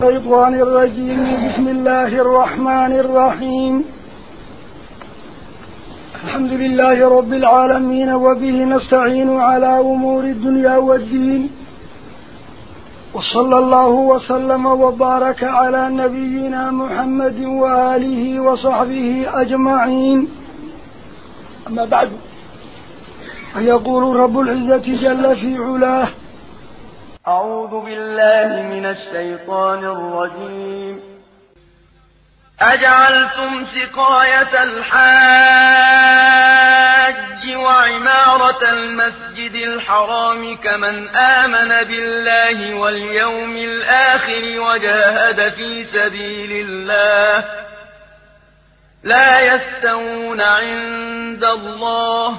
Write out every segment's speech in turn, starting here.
الشيطان الرجيم. بسم الله الرحمن الرحيم. الحمد لله رب العالمين وبه نستعين على أمور الدنيا والدين. وصلى الله وسلم وبارك على نبينا محمد وآله وصحبه أجمعين. أما بعد فيقول رب العزة جل في علاه أعوذ بالله من الشيطان الرجيم. أجعلتم سقاية الحاج وعمارة المسجد الحرام كمن آمن بالله واليوم الآخر وجاهد في سبيل الله. لا يستوون عند الله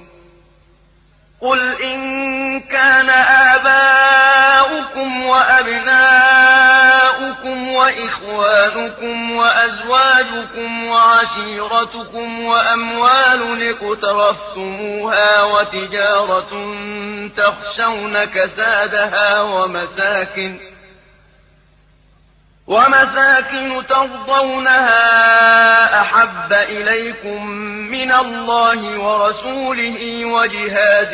وإخوانكم وأزواجكم وعشيرتكم وأموال اقترفتموها وتجارة تخشون كسادها ومساكن ومساكن ترضونها أحب إليكم من الله ورسوله وجهاد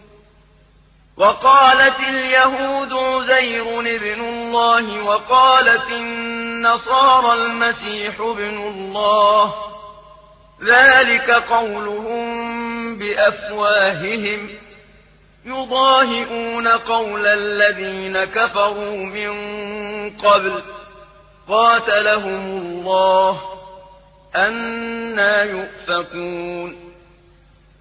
وقالت اليهود عزير ابن الله وقالت النصارى المسيح ابن الله. ذلك قولهم بأفواههم. يضاهئون قول الذين كفروا من قبل. قاتلهم الله. أنا يؤفكون.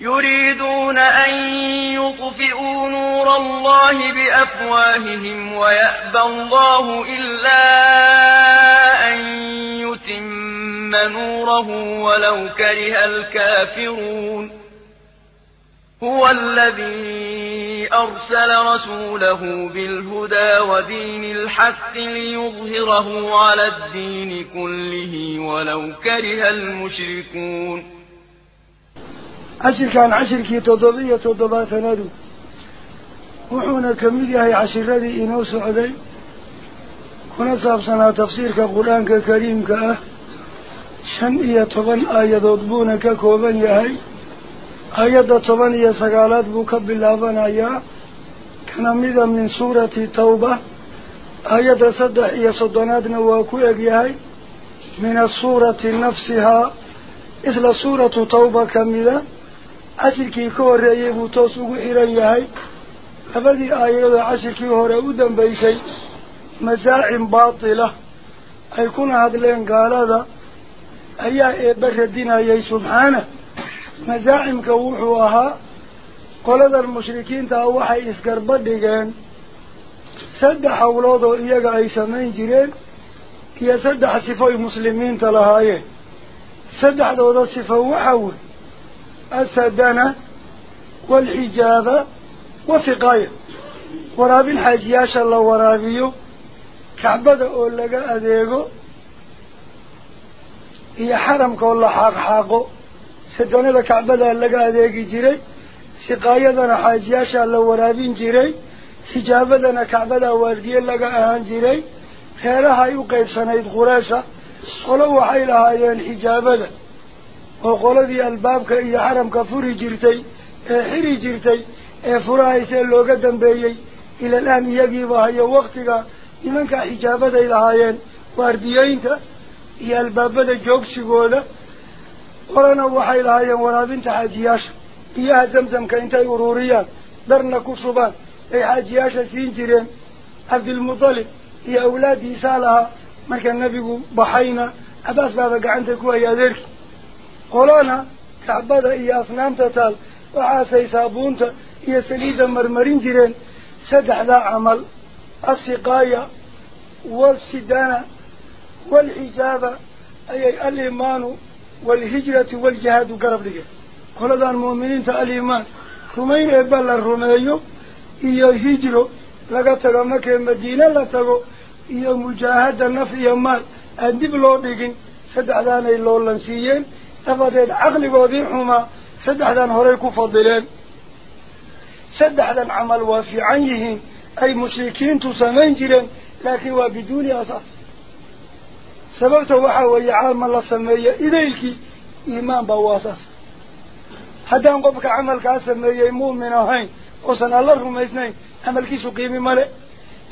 يريدون أن يطفئوا نور الله بأفواههم ويأبى الله إلا أن يتم نوره ولو كره الكافرون. هو الذي أرسل رسوله بالهدى ودين الحق ليظهره على الدين كله ولو كره المشركون. عشر كان عشر كي تضبية تضبات نادو. وحونا كمية هي عشر ردي إنوس عدي كنا صابصنا تفسير كقرآن كريم كأه شن إيا طبان آية ضبونا ككوبان يهي. آية طبان إيا سقالات بكب اللابان آية. كان ميدا من سورة توبة. آية صدع إيا صدناتنا واكوئك يهي. من السورة نفسها. إذ لسورة توبة كميدا ka horreeyey buu toos ugu xiran yahay labadii aayadoo cashirkii hore u dambaysay masaacin baatila ay kuna hadleen gaalada ayaa eebba radinayay subxaana masaacimka wuxuu ahaa qoladan mushrikiinta ah waxay isgarba dhigeen saddex hawlood oo iyaga ay samayn jireen iyo saddex sifoy muslimiinta lahaayeen saddexdooda sifo waxaa wey أسدنا والحجاب وسقايا ورابي الحجياش الله ورابيه كعبة أقول لك أديقو هي حرم كل حاق حاقو سدنا كعبة أقول لك أديقي جيري. سقايا دنا حجياش الله ورابين جيري. حجاب دنا كعبة وردي لك أهان جيري. خيرها يقيب سنة قراشة قلوا حيلها يا الحجاب دنا oo qoladii albaabka iyo xaramka furi jirtay ee xiri jirtay ee furahaysee looga dambeeyey ilalaan iyagiiba hayo waktiga nimankaa xijaabaday lahaayeen waardiyeynta iyo albaabada joogsigooda qorana waxay lahaayeen waraabinta xaajiyaasha biyaha zamzamka intay ururiyaan darna ku shubaan ay xaajiyaasha siin jireen cabdilmutalib iyo awlaaddiisaa lahaa marka nebigu baxayna cabaas baaba gacanta ku hayay adeerkii iyo asnaamta taal waxaasay saabuunta iyo saliidda marmarin jireen saddexdaa camal asiqaaya walsidana waalxijaaba ayay alimaanu waalhijratu waaljihaadu garab dhigeen qoladan mu'miniinta alimaan rumayn eebba la rumeeyo iyo hijro laga tago markee madiine la tago iyo mujaahada naf iyo maal aan dib loo dhigin saddexdaanay loolan siiyeen تفضل. عقل وضيحهما سدح ذا نهريك فضلين. سدح ذا العمل وفي عينه أي مشركين تسمنجلا لكن وبدون أساس. سبب توحى ويعالم الله سمي إليك. إيمان بواساس حتى أنقبك عمل كاسمي يمون من هين. وصل الله اثنين عمل كيس قيمي ملئ.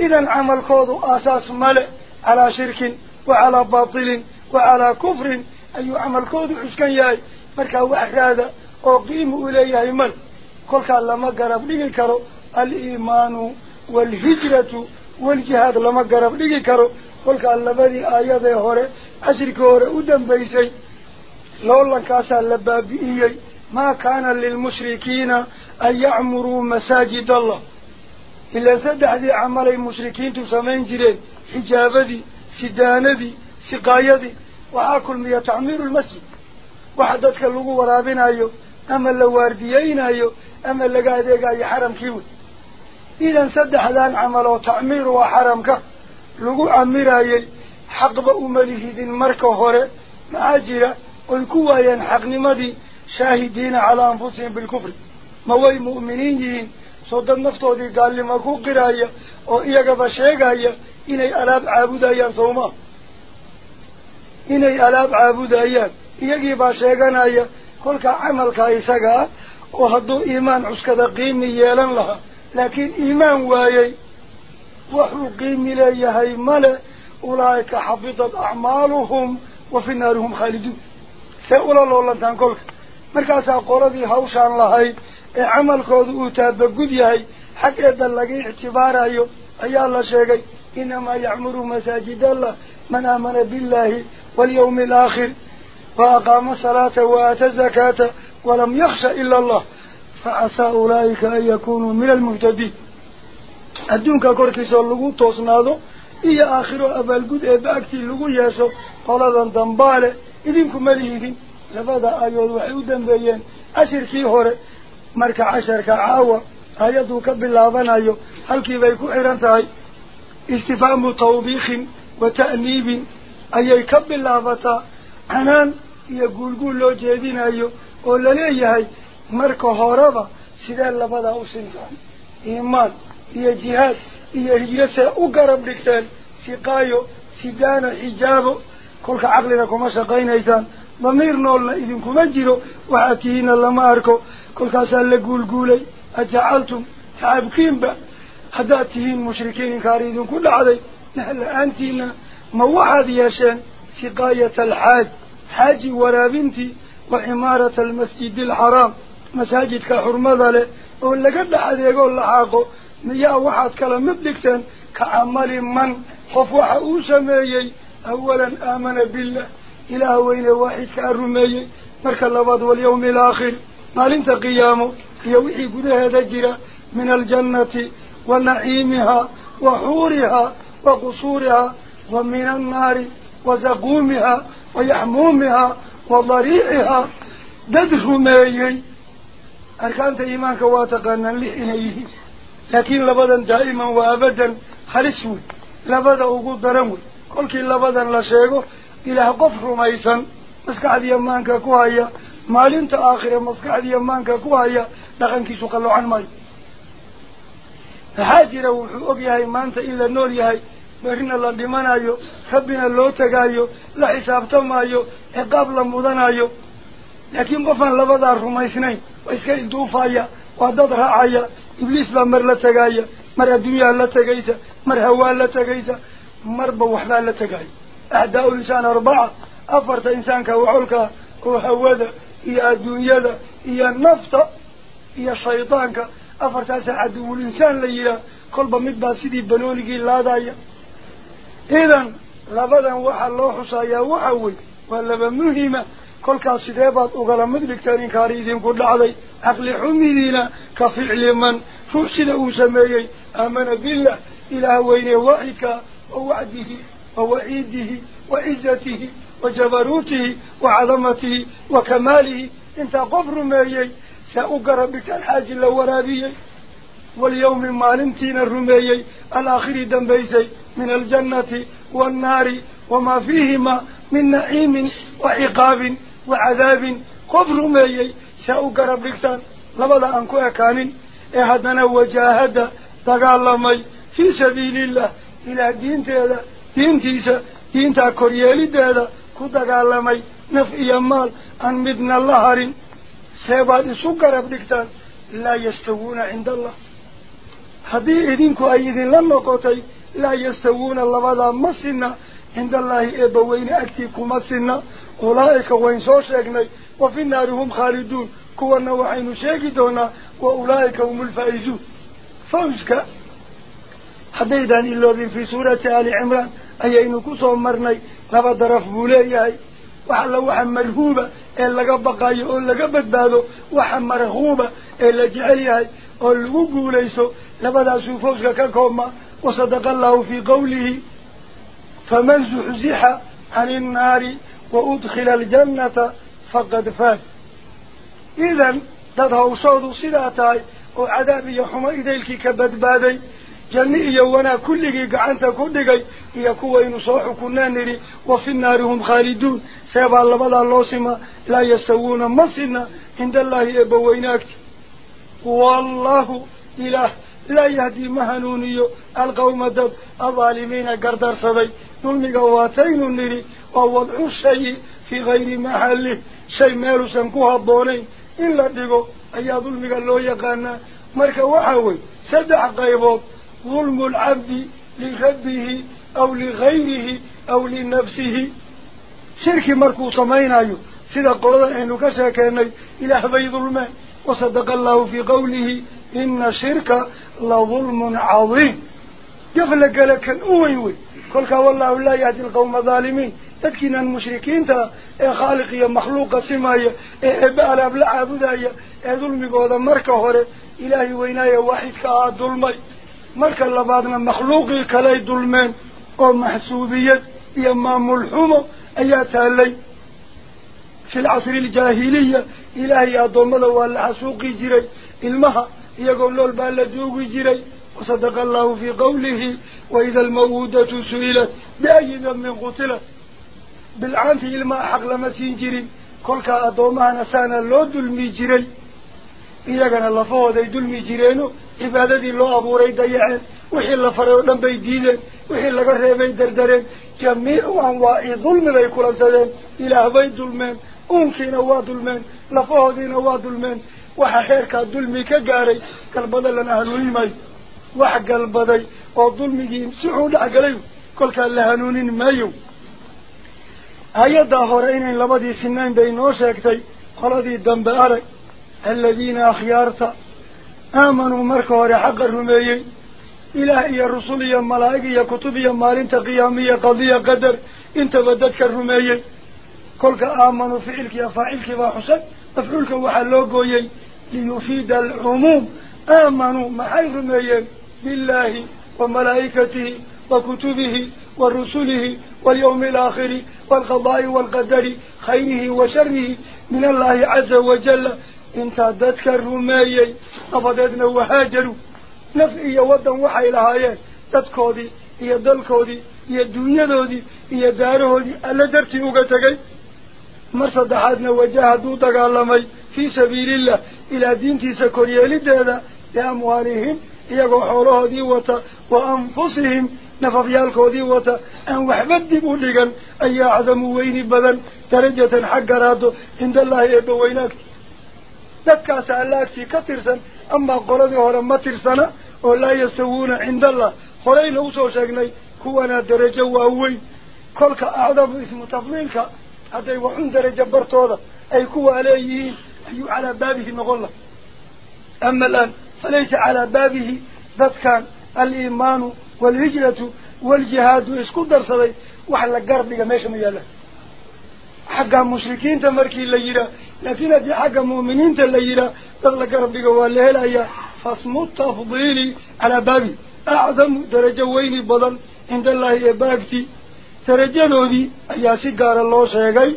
إذا عمل خاض أساس ملئ. على شرك وعلى باطل وعلى كفر ayuu camalkoodu xuskan yahay markaa wax raada oo qiimi u leeyahay male kolkaa lama garab dhigi karo aliimaanu waalhijratu waljihaad lama garab dhigi karo kolkaa labadii aayadee hore cashirkii hore u dambaysay loolankaasaa la baabi'iyey maa kaana lilmushrikiina an yacmuruu masaajid allah ilaa saddexdii camalay mushrikiintu samayn jireen xijaabadii sidaanadii siqaayadii waxaa kulmiya tacmiiru lmasjid waxa dadka lagu waraabinayo ama la waardiyeynayo ama laga adeegayo xaramkii wey إذا سدح ذان عمل وتعمير وحرمك لقو عميرايي حق بأمله ذين مركة هوري معاجرة ويكوا ينحق نمدي شاهدين على أنفسهم بالكفر. موي مؤمنين صدق نفتودي قال لما كو قرايا وإياك بشيقايا إني ألاب إني ألاب عابد أيان إياك بشيقايا كلك عملك إيساقا وهدو إيمان عسكد قيمي يالا لها لكن إيمان وايي وحو قيمي ليهي ملا أولئك حفظت أعمالهم وفي نارهم خالدون سأولا الله لنتان كلك مركاسا قردي هوشان لهي عمل كود أتابقود يهي حق إذا لقي اعتبار أيو أي الله شيقي إنما يعمر مساجد الله من آمن بالله واليوم الآخر وأقام الصلاة وآتى الزكاة ولم يخشى إلا الله. فعسى أولئك أن يكونوا من المهتدين. أدونك كوركيسو اللغو توسنادو إيا آخر أبالقود إباكتي اللغو ياسو قلدا دنبالي إذنكم مليهين لبدا آيود وحيودا بيين أشر كي هوري مركا عشر كعاوة آيادو كباللابانايو هل كي بيكو إيرانتاي استفام توبيخ وتأنيب أي كباللابتا عنان يقول قول لو جيدين أيو ولا ليه horeba sidee labadaa u sintaan iimaan iyo jihaad iyo hijro see u garab dhigteen siqaayo sidaana xijaabo kolka caqliga kuma shaqaynaysaan damiir noolna idinkuma jiro waxaad tihiina lama arko kolkaasaa la guulguulay ajacaltum tacabkiinba هداتهين مشركين كاريدون كل عدي. نحن أنتنا موحد ياشان سقاية الحاج حاجي ولا بنتي وعمارة المسجد الحرام. مساجد كحرمضة لي أولا قد أحد يقول لحاقه يا واحد كلام مدكتان كعمل من؟ خف وحقوش أولا آمن بالله. إله وإلى واحد كأرمي؟ مرك اللباد واليوم الآخر. ما انت قيامه؟ يوحي قده هذا جرى من الجنة. Wa naciimihaa wa xuurihaa wa qusuurihaa wa min annaari wa zaquumihaa wa yaxmuumihaa wa dariicihaa dad rumeeyey أركان إيمانك واتقانا لإنيه لكن لبدا دائما وأبدا خلصوي. لبدا أقول درموي. كل كي لبدا لا شيء إلى قفر ميسا مسكعد يمانك كوهيا مالين تآخر مسكعد يمانك كوهيا لغن كي فحاجر وحوق يا ما مانت إلا النول يهي مرنا الله دمنا يو خبنا الله تقا لا حساب تما يو حقاب لمدنا يو لكن قفن لبضار فما يسنين وإسكا يدوفا يا وعدد راعيا إبليس بمر لتقا يا مر الدنيا لتقا يسا مر هوا لتقا يسا مر بوحدة لتقا يا أعداء الإنسان أربعة أفرت إنسانك وحولك وهوذا إيا الدنيا إيا النفط إيا شيطانك أفرت أسا عدو الإنسان ليلا قلب مدبا سيدي بنولكي لا دايا إذن لبدا وحا الله حصايا وحاوي ولبا مهمة. كل كاسدابات أغلى مدبك تارين كاريدين قد لعضي. أقل حميدين كفعل من فحسن أوسميي أمن بالله. إلى وين وعيك ووعده. ووعيده. وعزته. وجبروته. وعظمته. وكماله. إنت قفر ميي. سأقرب لك الحاج الورابي واليوم مالنتين الرمي الآخر دنبيسي من الجنة والنار وما فيهما من نعيم وعقاب وعذاب. قبر رمي سأقرب لك لبدا أنكو أكان. إهدنا وجاهد تقالمي في سبيل الله. إلى دين تيسا دين تيسا دين تاكوريالي تيسا كو تقالمي نفئي المال أنمدنا اللهارين سيباد سقرب لكتان لا يستوون عند الله. هذه إذنكو أيدين لما قوتي لا يستوون اللبدا مسنا عند الله إبوين أكتيكم مسنا. أولئك وين سو شيغني وفي النار هم خالدون. كوانا وحين شيغي دونا وأولئك هم الفائزون. فوزك. إلا لبا درف بوليهي وحلا وحا مرهوبة إلا قبقاي أولا قبدبادو وحا مرهوبة إلا جعليهي أولا قوليسو لبا دا سوفوزك ككوما وصدق الله في قوله فمن زحزح عن النار وأدخل الجنة فقد فاز إذن جميع يوانا كل قعنت كل يكوى نصوح كنا نري وفي النار هم خالدون. سيبع الله بلا الله سما لا يستوون مصرنا عند الله إبويناك والله إله. لا يهدي مهنوني القوم دب. الظالمين قردر صدي نلمي قواتين نري. ووضع الشيء في غير محله شيء مالو سنكوها بونين إلا ديقو. أيها ظلمي قال له يقانا. مركا وحاوي. سدع قيبوت. ظلم العبد لربه أو لغيره أو لنفسه. شرك مركو صمين أيو سيدا قرضا إنه كساكيني إله بي ظلمان وصدق الله في قوله إن شرك لظلم عظيم. يفلق لك الأويوي قولك والله لا يهدي القوم الظالمين. تكين المشركين تا. خالق يا مخلوق سمايا. إبقى لأبلع عبدايا ظلمي قوضا مركا هوري. إلهي وينايا واحد كآد ظلمي. مالك مركا لبعضنا مخلوقي كلاي ظلمين أو محسوبية يا مامول حمو ايات اللي في العصر الجاهلية إلهي اضم اضمنا والعسوقي جري المها يقول له البالدوقي جري وصدق الله في قوله وإذا الموودة سئلت بأي من قتلت. بالعنف الماء حق لمسين جري كلك اضمنا سانا لو ظلمي جري jireeno cibaadadii loo abuuray dayaceen wixii la faray oo dhan bay diideen wixii laga reebay dardareen jamiicu anwaaci dulmi bay kulansadeen ilaah bay dulmeen uunkiina waa dulmeen lafahoodiina waa dulmeen waxa xeerkaa dulmi ka gaaray galbada lana hanuunin maayo wax galbaday oo dulmigii si xuu dhexgalay kolkaa la hanuunin maayo hay-addaa hore inayn labadii sinayn bay noo sheegtay qoladii dambe arag الذين أخيارت آمنوا مركوا لحق الرميين. إلهي الرسولي الملائقي كتبي مالنت قيامي قضية قدر انت بددك الرميين. كلك آمنوا فعلك يا فاعلك وحسن أفعلك وحلوقوين ليفيد العموم. آمنوا محي الرميين. بالله وملائكته وكتبه والرسله واليوم الآخر والقضاء والقدر خيره وشره من الله عز وجل. Intaa dadka rumeeyey dabadeedna wahaajaruu naf iyo waddan waxay lahaayeen dadkoodii iyo dalkoodii iyo dunyadoodii iyo daarahoodii alla dartii uga tegay mar saddexaadna waja hadduu dagaalamay fii sabiilillah ilaa diintiisa koryeelideeda biamwaalihim iyagoo xoolahoodii wata wa anfusihim nafafyaalkoodii wata aan waxba dib u dhigan ayaa acdamu weyni badan darajatan xag garaado cinda allaahi eebba weynaagti ذكى سألاكتي كثيرسا أما قلدي هرم مترسنا ولا يستوون عند الله خلي لو توشاقني كوانا درجة وأوين كلك أعظم اسم تفضيلك هذا وحن درجة برطوضة أي كو عليه على بابه نقول أما الآن فليس على بابه ذات الإيمان والهجرة والجهاد ويسكو درسلي وحل قربك ماشي مياله markii la yidhaah laakiin haddii xagga mu'miniinta la yidhaah dad la garab dhigo waa la helayaa fasmu tafdiili calaa baabi acdamu darajo weyni badan cinda allaahi ee baagti darajadoodii ayaa si gaara loo sheegay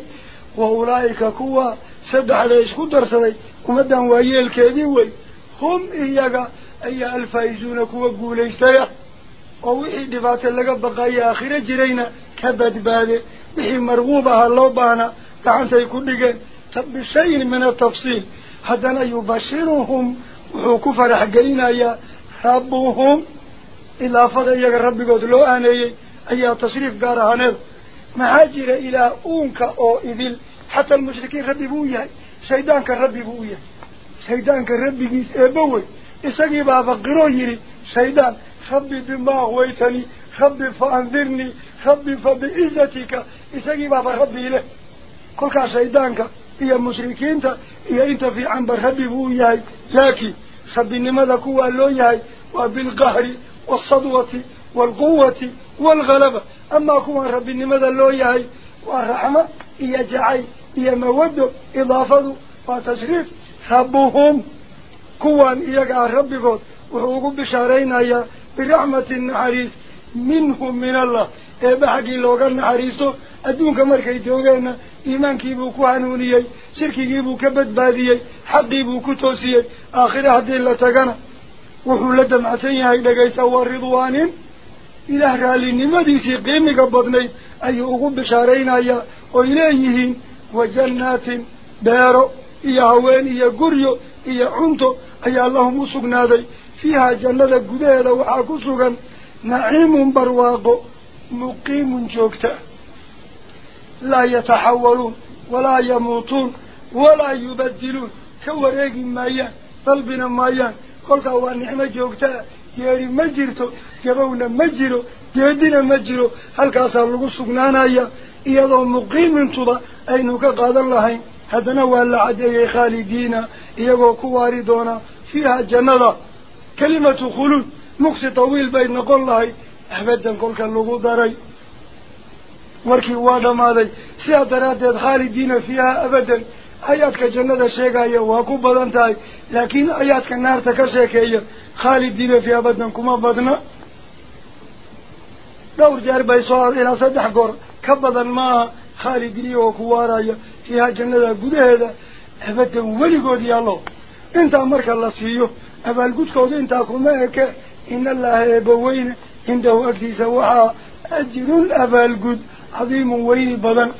wa ulaa'ika kuwa saddexda isku darsaday ummaddan waayeelkeedii wey hum iyaga ayaa alfaa'izuuna kuwa guulaystaya oo wixii dhibaato laga إيه وحي مرغوبها اللوبانا تعانت يقول لك طب بشيء من التفصيل. هذا يبشرهم وحوكو فرح قلينا يا ربهم. إلا فضي يا ربي قد لو آني أي تصريف قارهانه معاجر إلى أونك أو إذل حتى المشركين ربي بويا. سيدانك ربي بويا. سيدانك ربي بيس إبوي. إساقي بابا قرويري سيدان خبي بما هويتني. خبي فأنذرني. خبي فبإزتك إساقي بابا ربي له كل كاسيدانك يا مشركين يا إنت في عن بربي بو إياي لكن خبي نماذا كوا اللون إياي وبالقهر والصدوة والقوة والغلبة أما كوا ربي نماذا اللون إياي والرحمة إيا جعي إيا مودو إضافته وتشريف خبوهم كوا يا عن ربي قد وحوقوا بشارين يا برحمة عريس minhu min allah eeba xaggii looga naxariisto adduunka markay joogeenna iimaankiibuu ku hanuuniyey shirkigiibuu ka badbaadiyey xaqiibuu ku toosiyey aakhire haddii la tagana wuxuu la damacsan yahay dhegaysa wa ridwaanin ilaah raallinimadiisii qiimiga badnayd ayuu ugu bishaaraynayaa oy leeyihiin wa jannaatin beero iyo haween iyo guryo iyo cunto ayaa lahum u sugnaaday fiihaa jannada gudaheeda waxaa ku sugan joogta laa yataxawaluun walaa yamuutuun walaa yubadiluun ka wareegi maayaan dalbina maayaan kolkaa waa nicmo joogtaa geeri ma jirto gabowna ma jiro geedina ma jiro halkaasaa lagu sugnaanaya iyadoo muqiimintuba aynu ka qaadan lahayn haddana waa la caddeeyey khaalidiina iyagoo ku waari doona fiiha jannada kelimatu khuluud muqsi tawiil bay noqon lahayd abadan kolka lagu daray warkii waa dhammaaday sidaa daraaddeed khaalidiina fiiha abadan ayaadka jannada sheegaya waa ku badan tahay laakiin ayaadka naarta ka sheekeeya khaalidiina fiiha abadan kuma badna dhowr jeer bay soo ar ilaa saddex goor ka badan maaha khaalidiin iyagoo ku waaraya fiiha jannada gudaheeda abadan weligood yaallo intaa marka la siiyo abaalgudkooda intaa kuma eke إن الله يبوين عنده أكثر سواها أجل أبال القد عظيم وين بضن.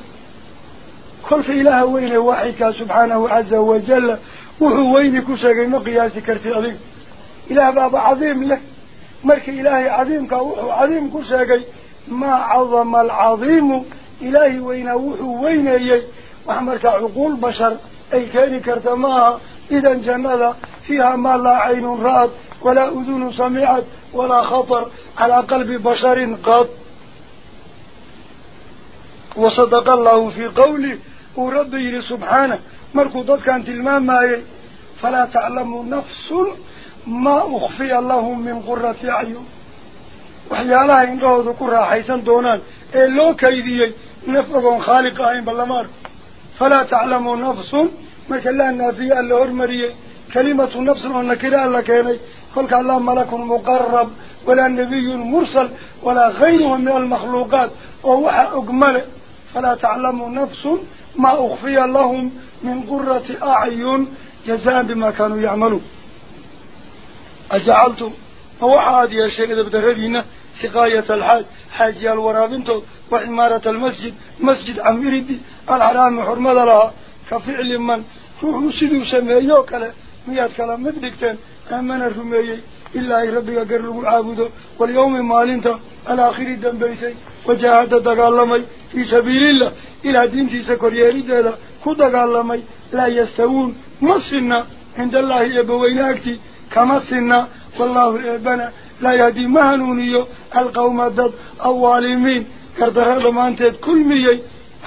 كل في إله وين وحيك سبحانه عز وجل. وهو وين كسر مقياس كرتي عظيم. إله باب عظيم لك. مرك إله عظيم كوحو عظيم كسر. ما عظم العظيم إله وين وحو وين يجي وحمرك عقول بشر. أي كان كرتماها. إذا جنة فيها ما لا عين رأت ولا أذن سمعت ولا خطر على قلب بشر قط. وصدق الله في قوله ورده سبحانه. مركضت كانت الماما فلا تعلم نفس ما أخفي الله من قرة عيون وحيا الله إن قوة قرة حيثا دونان. إيه إلو كيدي نفضا خالقا فلا تعلم نفس ما كان لها النافية اللي هرمرية كلمة نفس النكرة اللي كاني قلك الله ملك مقرب ولا نبي مرسل ولا غيره من المخلوقات. وهو أقمله فلا تعلم نفس ما أخفي لهم من قرة أعين. جزاء بما كانوا يعملون. أجعلتم هو يا شيخ إذا بدربينا سقاية الحاج حاجي الورابنته وعمارة المسجد مسجد عميري الحرام حرمد لها. كفعل من روح سيدو سميهو مياد كلا مدكتين أمان الرميهي إلهي ربك قرروا العابده واليوم المالينتا الآخر الدنبيسي وجاهد دقالمي في سبيل الله إلى دين تيسا كورياري دالا كو دقالمي لا يستوون مصنا عند الله يبوين أكتي كمصنا والله إبنا لا يهدي مهنونيو القوم الضد أواليمين كرده لما أنت كل ميي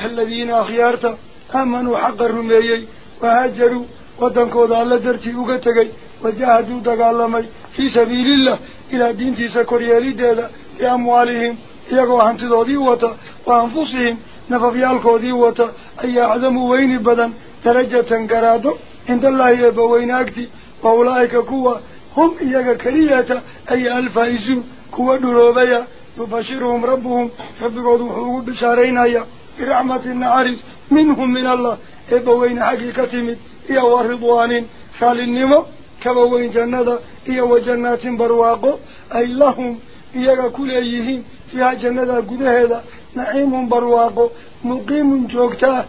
الذين أخيارتا أمنوا حق الرميه وهاجروا ودنكود على درتي وقتكي وجاهدوا دقالمي في سبيل الله إلى دين تيسا كوريالي ديدا في أموالهم. يقوى حمتدو ديوتا وأنفسهم. نففيالكو ديوتا أي أعظم وين بدن. درجة قرادو عند الله يبوين أكدي. وأولئك كوا. هم إياك كريهة أي الفائزو كوا دروبيا يبشرهم ربهم. فبقضوا حقوق بشارين أي رحمة النعارس منهم من الله. Eebbaweyne xaggii ka timid iyo wa ridwaanin raallinimo kaba weyn jannada iyo wa jannaatin barwaaqo ay lahum iyaga ku leeyihiin fiiha jannada gudaheeda naciimun barwaaqo muqiimun joogta ah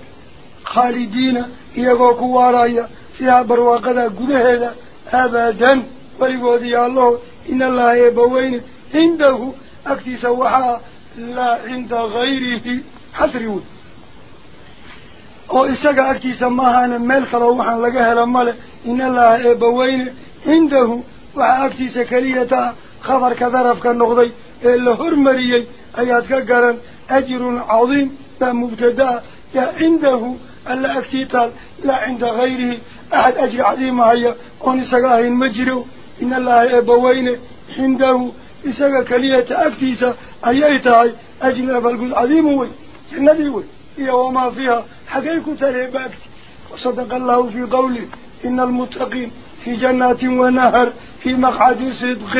khaalidiina iyagoo ku waaraya fiiha barwaaqada gudaheeda abadan weligood iyo allaho in allaha eebbaweyne cindahu agtiisa waxaa laa cinda gayrihi xasri wey أو إسقى أكتي أنا ملك روحا لجها المال إن الله بوين عنده وأكتي سكريتا خبر كذرف كنقضي اللي هرمري أيات كجرا أجر عظيم بمبتدا يا عنده ألا أكتي تال لا عند غيره أحد أجر عظيم هيا أو إسقى هين إن الله بوين عنده إسقى كليتا أكتي سأيتها أجر بالقول عظيم وين النبي وين وما فيها. حقيقة لباك وصدق الله في قوله إن المتقين في جنات ونهر في مقعد صدق.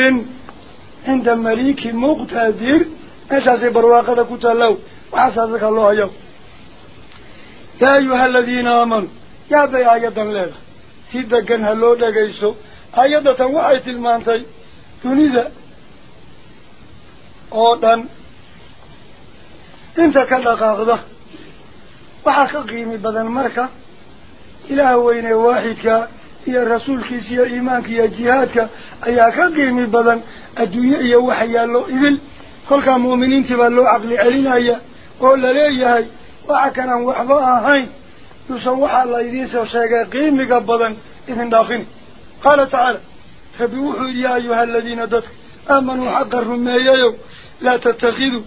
عند مليك مقتدر. أساس برواقة كتلو وعساسك الله. يوم. يا أيها الذين آمنوا يا بي آيات الليل سيدك أنها لودة قيسو آيات وعية المانتي. تنيزة أوضا إنت كلا قاغضة وحاك قيمي بدن مركة إلى وين واحدك يا رسولك يا إيمانك يا جهادك أي أياك قيمي بدن الدنيا يا وحي الله إذن كلك مؤمنين تبا له عقل علينا يا قول لي يا هاي وعكنا وحضاء هاي يصوح الله إذن سوشيك قيمي بدن إذن داخل قال تعالى فبوحوا يا أيها الذين دفك آمنوا حقا رميا لا تتخذوا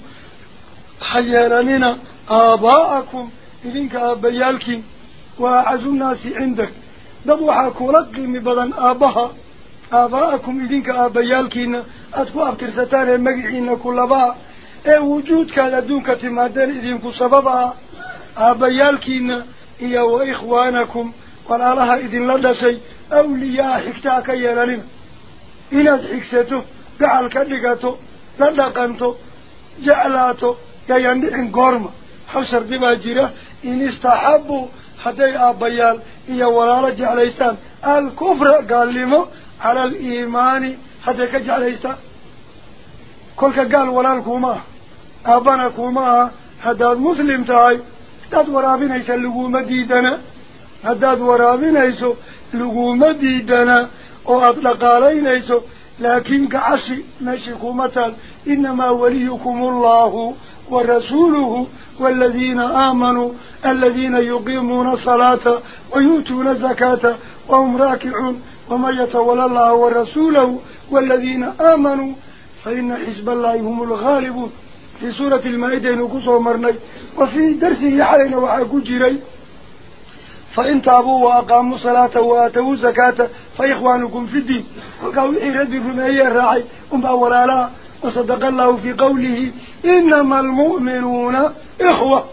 حيالنا آباءكم qiimi badan aabbaha aabaa'akum idinka aabbayaalkiina aada ku abtirsataan ee magiciina ku labaa ee wujuudkaad adduunka timaadeen idinku sabab ah aabbayaalkiina iyo wa ikhwaanakum walaalaha idinla dhashay awliyaa xigtaa ka yeelanina inaad xigsato gacal ka dhigato la dhaqanto jeclaato yayaan dhicin goorma حشر بما جرى إن استحبوا حتى أبيال إيا ولا رجع ليسان الكفر قال لهم على الإيمان حتى كجع ليسان كل قال ولا الكوما أبنا كوما حدا المسلم تاي. داد ورابين إيسا لقوم ديدنا حتى ورابين إيسا لقوم ديدنا وأطلق علينا إيسا لكن كعشي ماشي كومتال إنما وليكم الله. ورسوله والذين آمنوا الذين يقيمون الصلاة ويؤتون الزكاة وهم راكعون ومن يتولى الله ورسوله والذين آمنوا فإن حزب الله هم الغالبون. في سورة المائدة نقص ومرني وفي درسه حالنا وحاكو جري فإن تابوا وأقاموا صلاة وآتوا الزكاة فإخوانكم في الدين. وقالوا إيراد بالرمائية الراعي أم أولا لا وصدق الله في قوله إنما المؤمنون إخوة.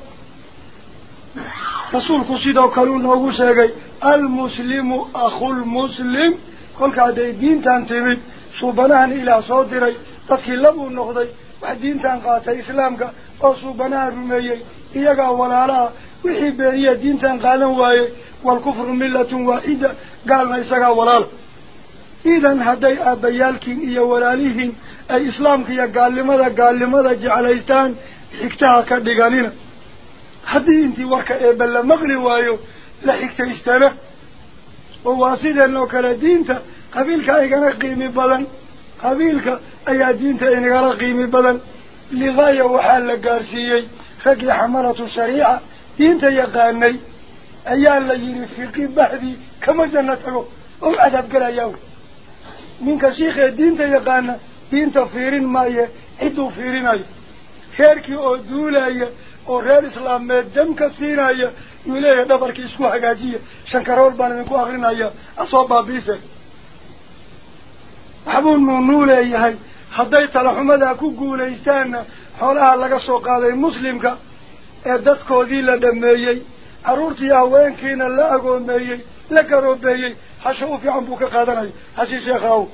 رسولك صدق كلون وقسيقي المسلم أخو المسلم. كل كعدي دين تنتمي صوبناها إلى صدري تتكلموا النقضي وحدين تنقاتي إسلامك وصوبناها رميي. إيقا ولا لا وحي بيهي دين تنقالا والكفر ملة واحدة قالنا إساقا إذن هدي أبيالكين إيا ولاليهن أي إسلامك يا قال لماذا قال لماذا جعليستان حكتها كدقانينا. هدي إنتي وكا إبلا مغري وايو لا حكتيستانا وواسيدا أنه كلا دينتا قبيلك أيقنا قيمي بدن قبيلك أي دينتا إنقنا قيمي بدن لغاية وحال لقارسيي. فقي حملة الشريعة دينتا يقاني أيان لجيني فقي بحدي كما جنته أو عذاب قلا يوم ninka shiikha diinta yaqaana diinta fiirin maayo cidduu fiirinayo reerkii oo duulaya oo reer islaameed damka siinaya yuu leeyahay dhabarkii isku hagaajiya shankarool baan idinku akrinaya asoo baabiise waxbuu nuunuu leeyahay hadday talaxumadaa ku guulaystaanna xoolaha laga soo qaaday muslimka ee dadkoodii la dhameeyey carruurtii haweenkiina la agoomeeyey la garoobeeyey حشو في عنبوك قادناي هسي شيخاو.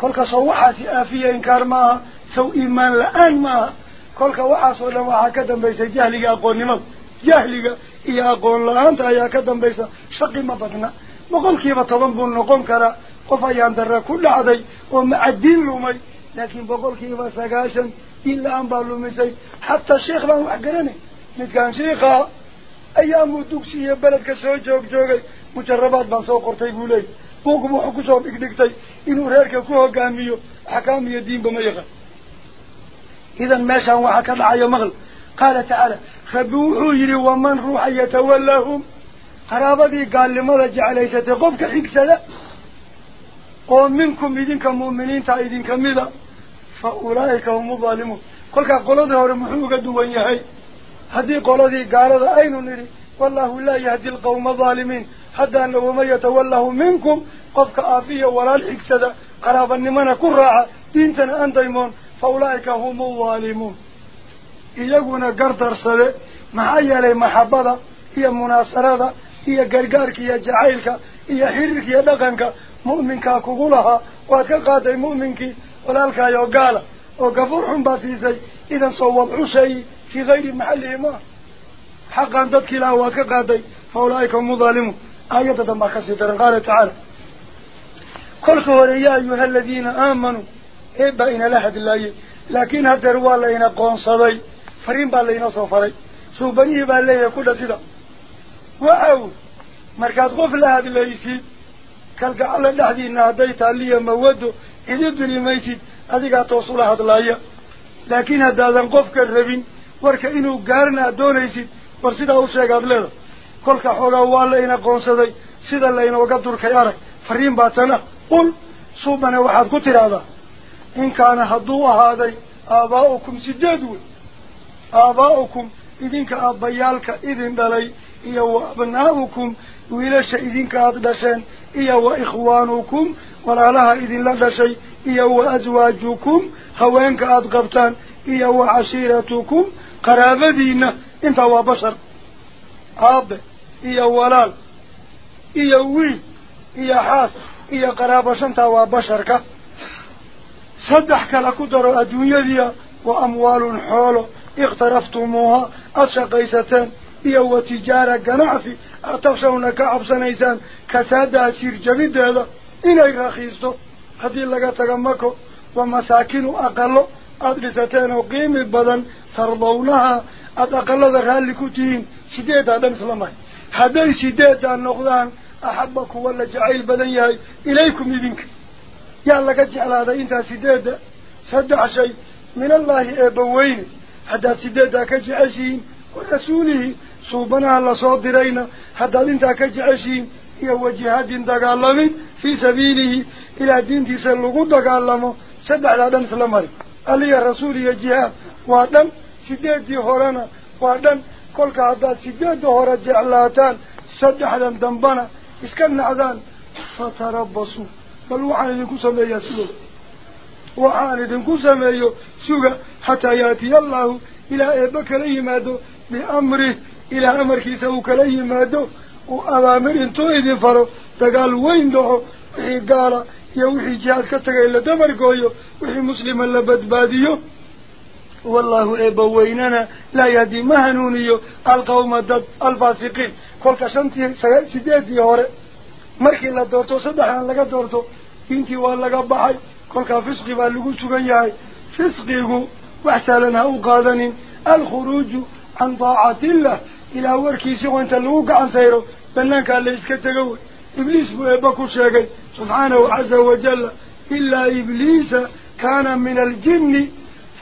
كلك صوحة سئافية إنكار ما سو إيمان لآن ما. كلك وحاس ولما هكذا بيس جهلي أقول نمام جهلي إيا أقول لأنت أيا كذا بيس شقي ما بدنا. مقول كيف طبن بون نقوم كرا. قفا يندر كل عدي. وما عدين لومي. لكن بقول كيف سقاشا إلا أن بالو مزي حتى الشيخ لهم أقراني مثل كان شيخا أيام ودوكسية بلد كسوي جوك جوكي. مجربات بان سو قرتي بولاي بوك بو حكو سو ديك ديكتي إنو ريركا كو هوغاميو حكام يدين بما يغ اذا ماشا وحكى معايا مغل. قال تعالى فبوحو يري ومن روح يتولاهم قرابدي قال لما رجع ليس تقبك حكسلا قوم منكم بدينك مؤمنين تايدين كميدا فأولئك هم ظالمون قلت قلده هو محوك دوانيهي هذه قلده قارده أين نري؟ والله لا يهدي القوم الظالمين. حتى أنه ما يتوله منكم قفك آفية ولا الإكسد قرابا لمن كرعا دينتا أنتيمون فأولئك هم الظالمون. إيقونا قردر صلى معايا لي محبة هي مناصرة هي قرقارك يا جعيلك هي حرك يا لغنك مؤمنك كغولها وكقاد مؤمنك. ولالك يوقال وقفر حنبا في زي إذا صوب عسي في غير محلهما حقا تدكي له وكقاد فأولئك هم الظالمون. Aayadda dambaa kasii daran qaala tacaala kolka hore yaa ayuha aladiina aamanuu eebbaa inala hadlaayey laakiin hadeer waa layna qoonsaday fariin baa layna soo faray suubanihii baa leeyahay kudha sida waxaw markaad qof la hadlaysid kalgacalla dhexdiina hadday taaliya mawado idib diri maysid adigaa toos ula hadlaaya laakiin haddaadan qofka rabin warka inuu gaarna aad doonaysid war sidaa u sheegaad leedahay كلك حول والينا قنصدي سيدا لينا وقدر كيارك فريم باتنا قل صوبنا واحد قتل هذا إن كان هدوه هذا آباؤكم سجادوا آباؤكم إذن كأبيالك إذن دلي إيو أبناؤكم وإلى شيء إذن كأبدسان إيو إخوانكم ولا لها إذن لدى شيء إيو أزواجكم هوين كأبقبتان إيو عشيرتكم قرابة دينا إنتوا بشر آباؤكم يا ولال يا وين يا حاس يا قرابة شنتا وبشرك صدحك لقدر الدنيا ذي وأموال حول اقترفتموها أشقيسة يا وتجارة جناسي أتفشون كعب سنيسان كسادة سير جميد هذا إن أي رخيصه هذه لقى تجمعه ومساكن أقله أدرسة وقيم بدن ترضونها أتقل ذلك لكتين شديد هذا مسلمان هذا سيدات النقدان أحبك ولا جعيل بدنيه إليكم يدينك. يا الله قد جعل هذا أنت سيدات سدع شيء من الله أبوين هذا سيدات كجعشين ورسوله صوبنا على صادرين هذا أنت كجعشين يا وجهاد دين دقالمين في سبيله إلى دين تسلقوا دقالمه سدع هذا سلمه علي الرسول يا جهاد وعدم سيدات دي وعدم sideedda hore jeclaataan saddexdan dambana iska nacdaan fatarabasuu bal waxaan idinku sameeyaa suga waxaan idinku sameeyo suga xataa yaatiya allahu ilaa eebba kala yimaado biamrih ilaa amarkiisa uu kala yimaado uu abaamir intuu idin faro dagaal weyn dhaco wixii gaala iyo wixii jihaad ka tagay la dabargooyo wixii muslima la badbaadiyo eebba weynana laa yahdi ma hanuuniyo alqawma dad alfaasiqiin kolka shantii saga sideedii hore markii la doorto saddexdan laga doorto diintii waa laga baxay kolkaa fisqi baa lagu sugan yahay fisqigu wax sahlan ha u qaadanin alkhuruuju can daacatillah ilaa warkiisi oo inta lagu gacan sayro banaankaa la iska tego wey ibliis buu eebba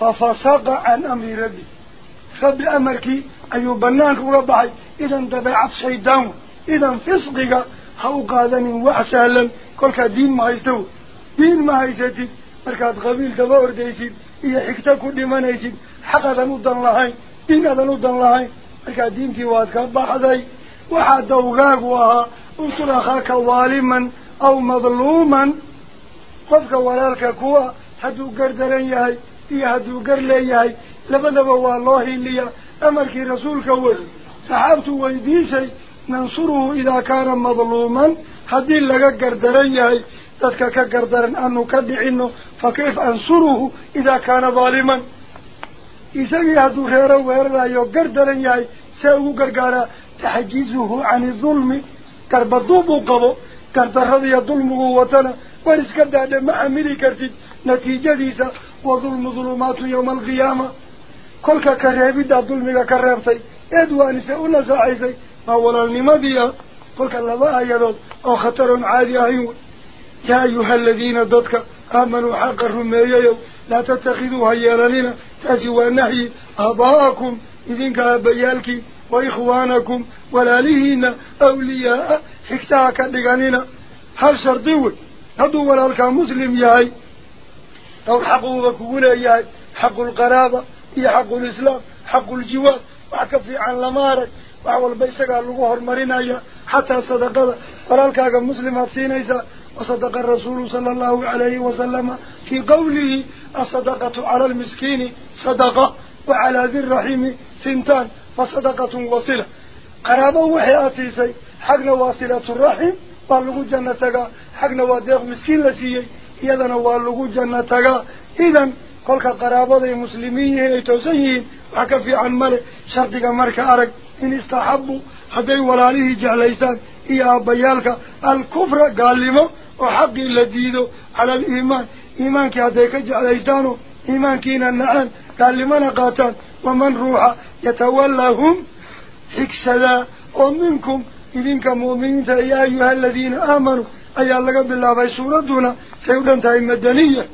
ففسق عن أمر ربي. خب أمرك أيو بنانك ربعي إذا انتبعت شيطان. إذا فسقك حوق هذا وحسا لن كلك دين ما يستو دين ما يستو مركات قبيل دور ديسين إيا حكتكو ديمان يسين حقا ندن لهاي. دين هذا ندن لهاي. مركات دين تيوات كباحثي وحاد دوغاك وها. انصر أخاك ظالما أو مظلوما. قفك ولالك كوا. حدو قردرين يهي يهدو قرلي ياي. لبدأ بوا الله اللي أمرك رسولك وي. سحابت ويديسي. ننصره إذا كان مظلوما. حدين لغا قردري ياي. تذكا كقردر أنه كدعنه فكيف أنصره إذا كان ظالما؟ إذا يهدو خيرا ويرلا يو قردري ياي. سأو قرقارا. تحجيزه عن الظلم. كربضوب قبو. كردر رضي الظلم قوتنا ورسك الدادة مع أميري كرتد نتيجة ديسا. وظلم ظلمات يوم القيامة. كل كريب دا ظلم كريبتي إدوان سأولا سعيزي أولا النمضي كل كاللباء يدود أو خطر عادي أيو يا أيها الذين ضدك. آمنوا حق حقا رميي لا تتخذوا هيا هيرانين تأسوا النهي. أباءكم. إذنك أبيالك وإخوانكم. ولا لهين أولياء. حكتاك لغانين هل شرطيوه هدو ولا لك مسلم يا أيها قول حقه وكونا إياه حق القرابة إيا حق الإسلام حق الجوار. وعك في عن لمارك. وعوال بيسك اللغوهر مرينا حتى صدق فرالك أغا مسلم أصينا إسا وصدق الرسول صلى الله عليه وسلم في قوله الصدقة على المسكين صدقة وعلى ذي الرحيم ثنتان فصدقة وصلة. قرابة وحياة سي حقنا واصلة الرحيم. بلغو جنتك حقنا وديغ مسكين لسيي. يدنا واللغو جنة تغا إذن كل قرابة المسلمين هي توسيين وكفي عن ملك شرطك مرك أرك إن استحبوا هذي ولاليه جعليسان إيا بيالك الكفر قال لما وحق الذيذ على الإيمان إيمانك هذيك جعليسانه إيمانكين النعان قال لمن قاتل ومن روح يتولاهم حكسدا ومنكم أيها الله بالله في سورتنا سيودان تاي مدنية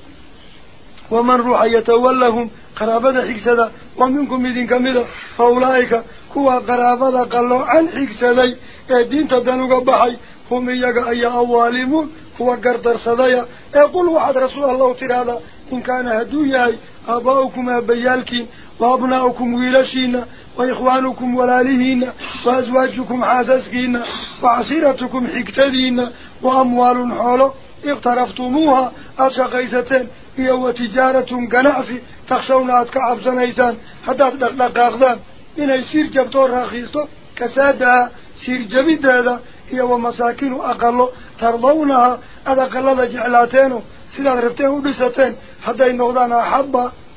ومن روح يتولهم قرابة حكسدا ومنكم إذن كمدا فأولئك كوا قرابة قالوا عن حكسدي. الدين تدنوك بحي هم إياك أي أوالمون هو قردر صدايا. يقول واحد رسول الله تعالى إن كان هدوياي آباؤكم أبيالكين وأبناؤكم ويلشين وإخوانكم ولالهين وأزواجكم حاسسكين وعصيرتكم حكتدين وأموال حوله اقترفتموها أشقيستين هي وتجارة قناعسي تخشون أتكعب سنيسان حتى تدقاقدان إن يصير جبتور رخيصته كسادها سير جبيد هذا هي ومساكين أقل ترضونها هذا قلد جعلاتينه سيدات ربتين ودستين حتى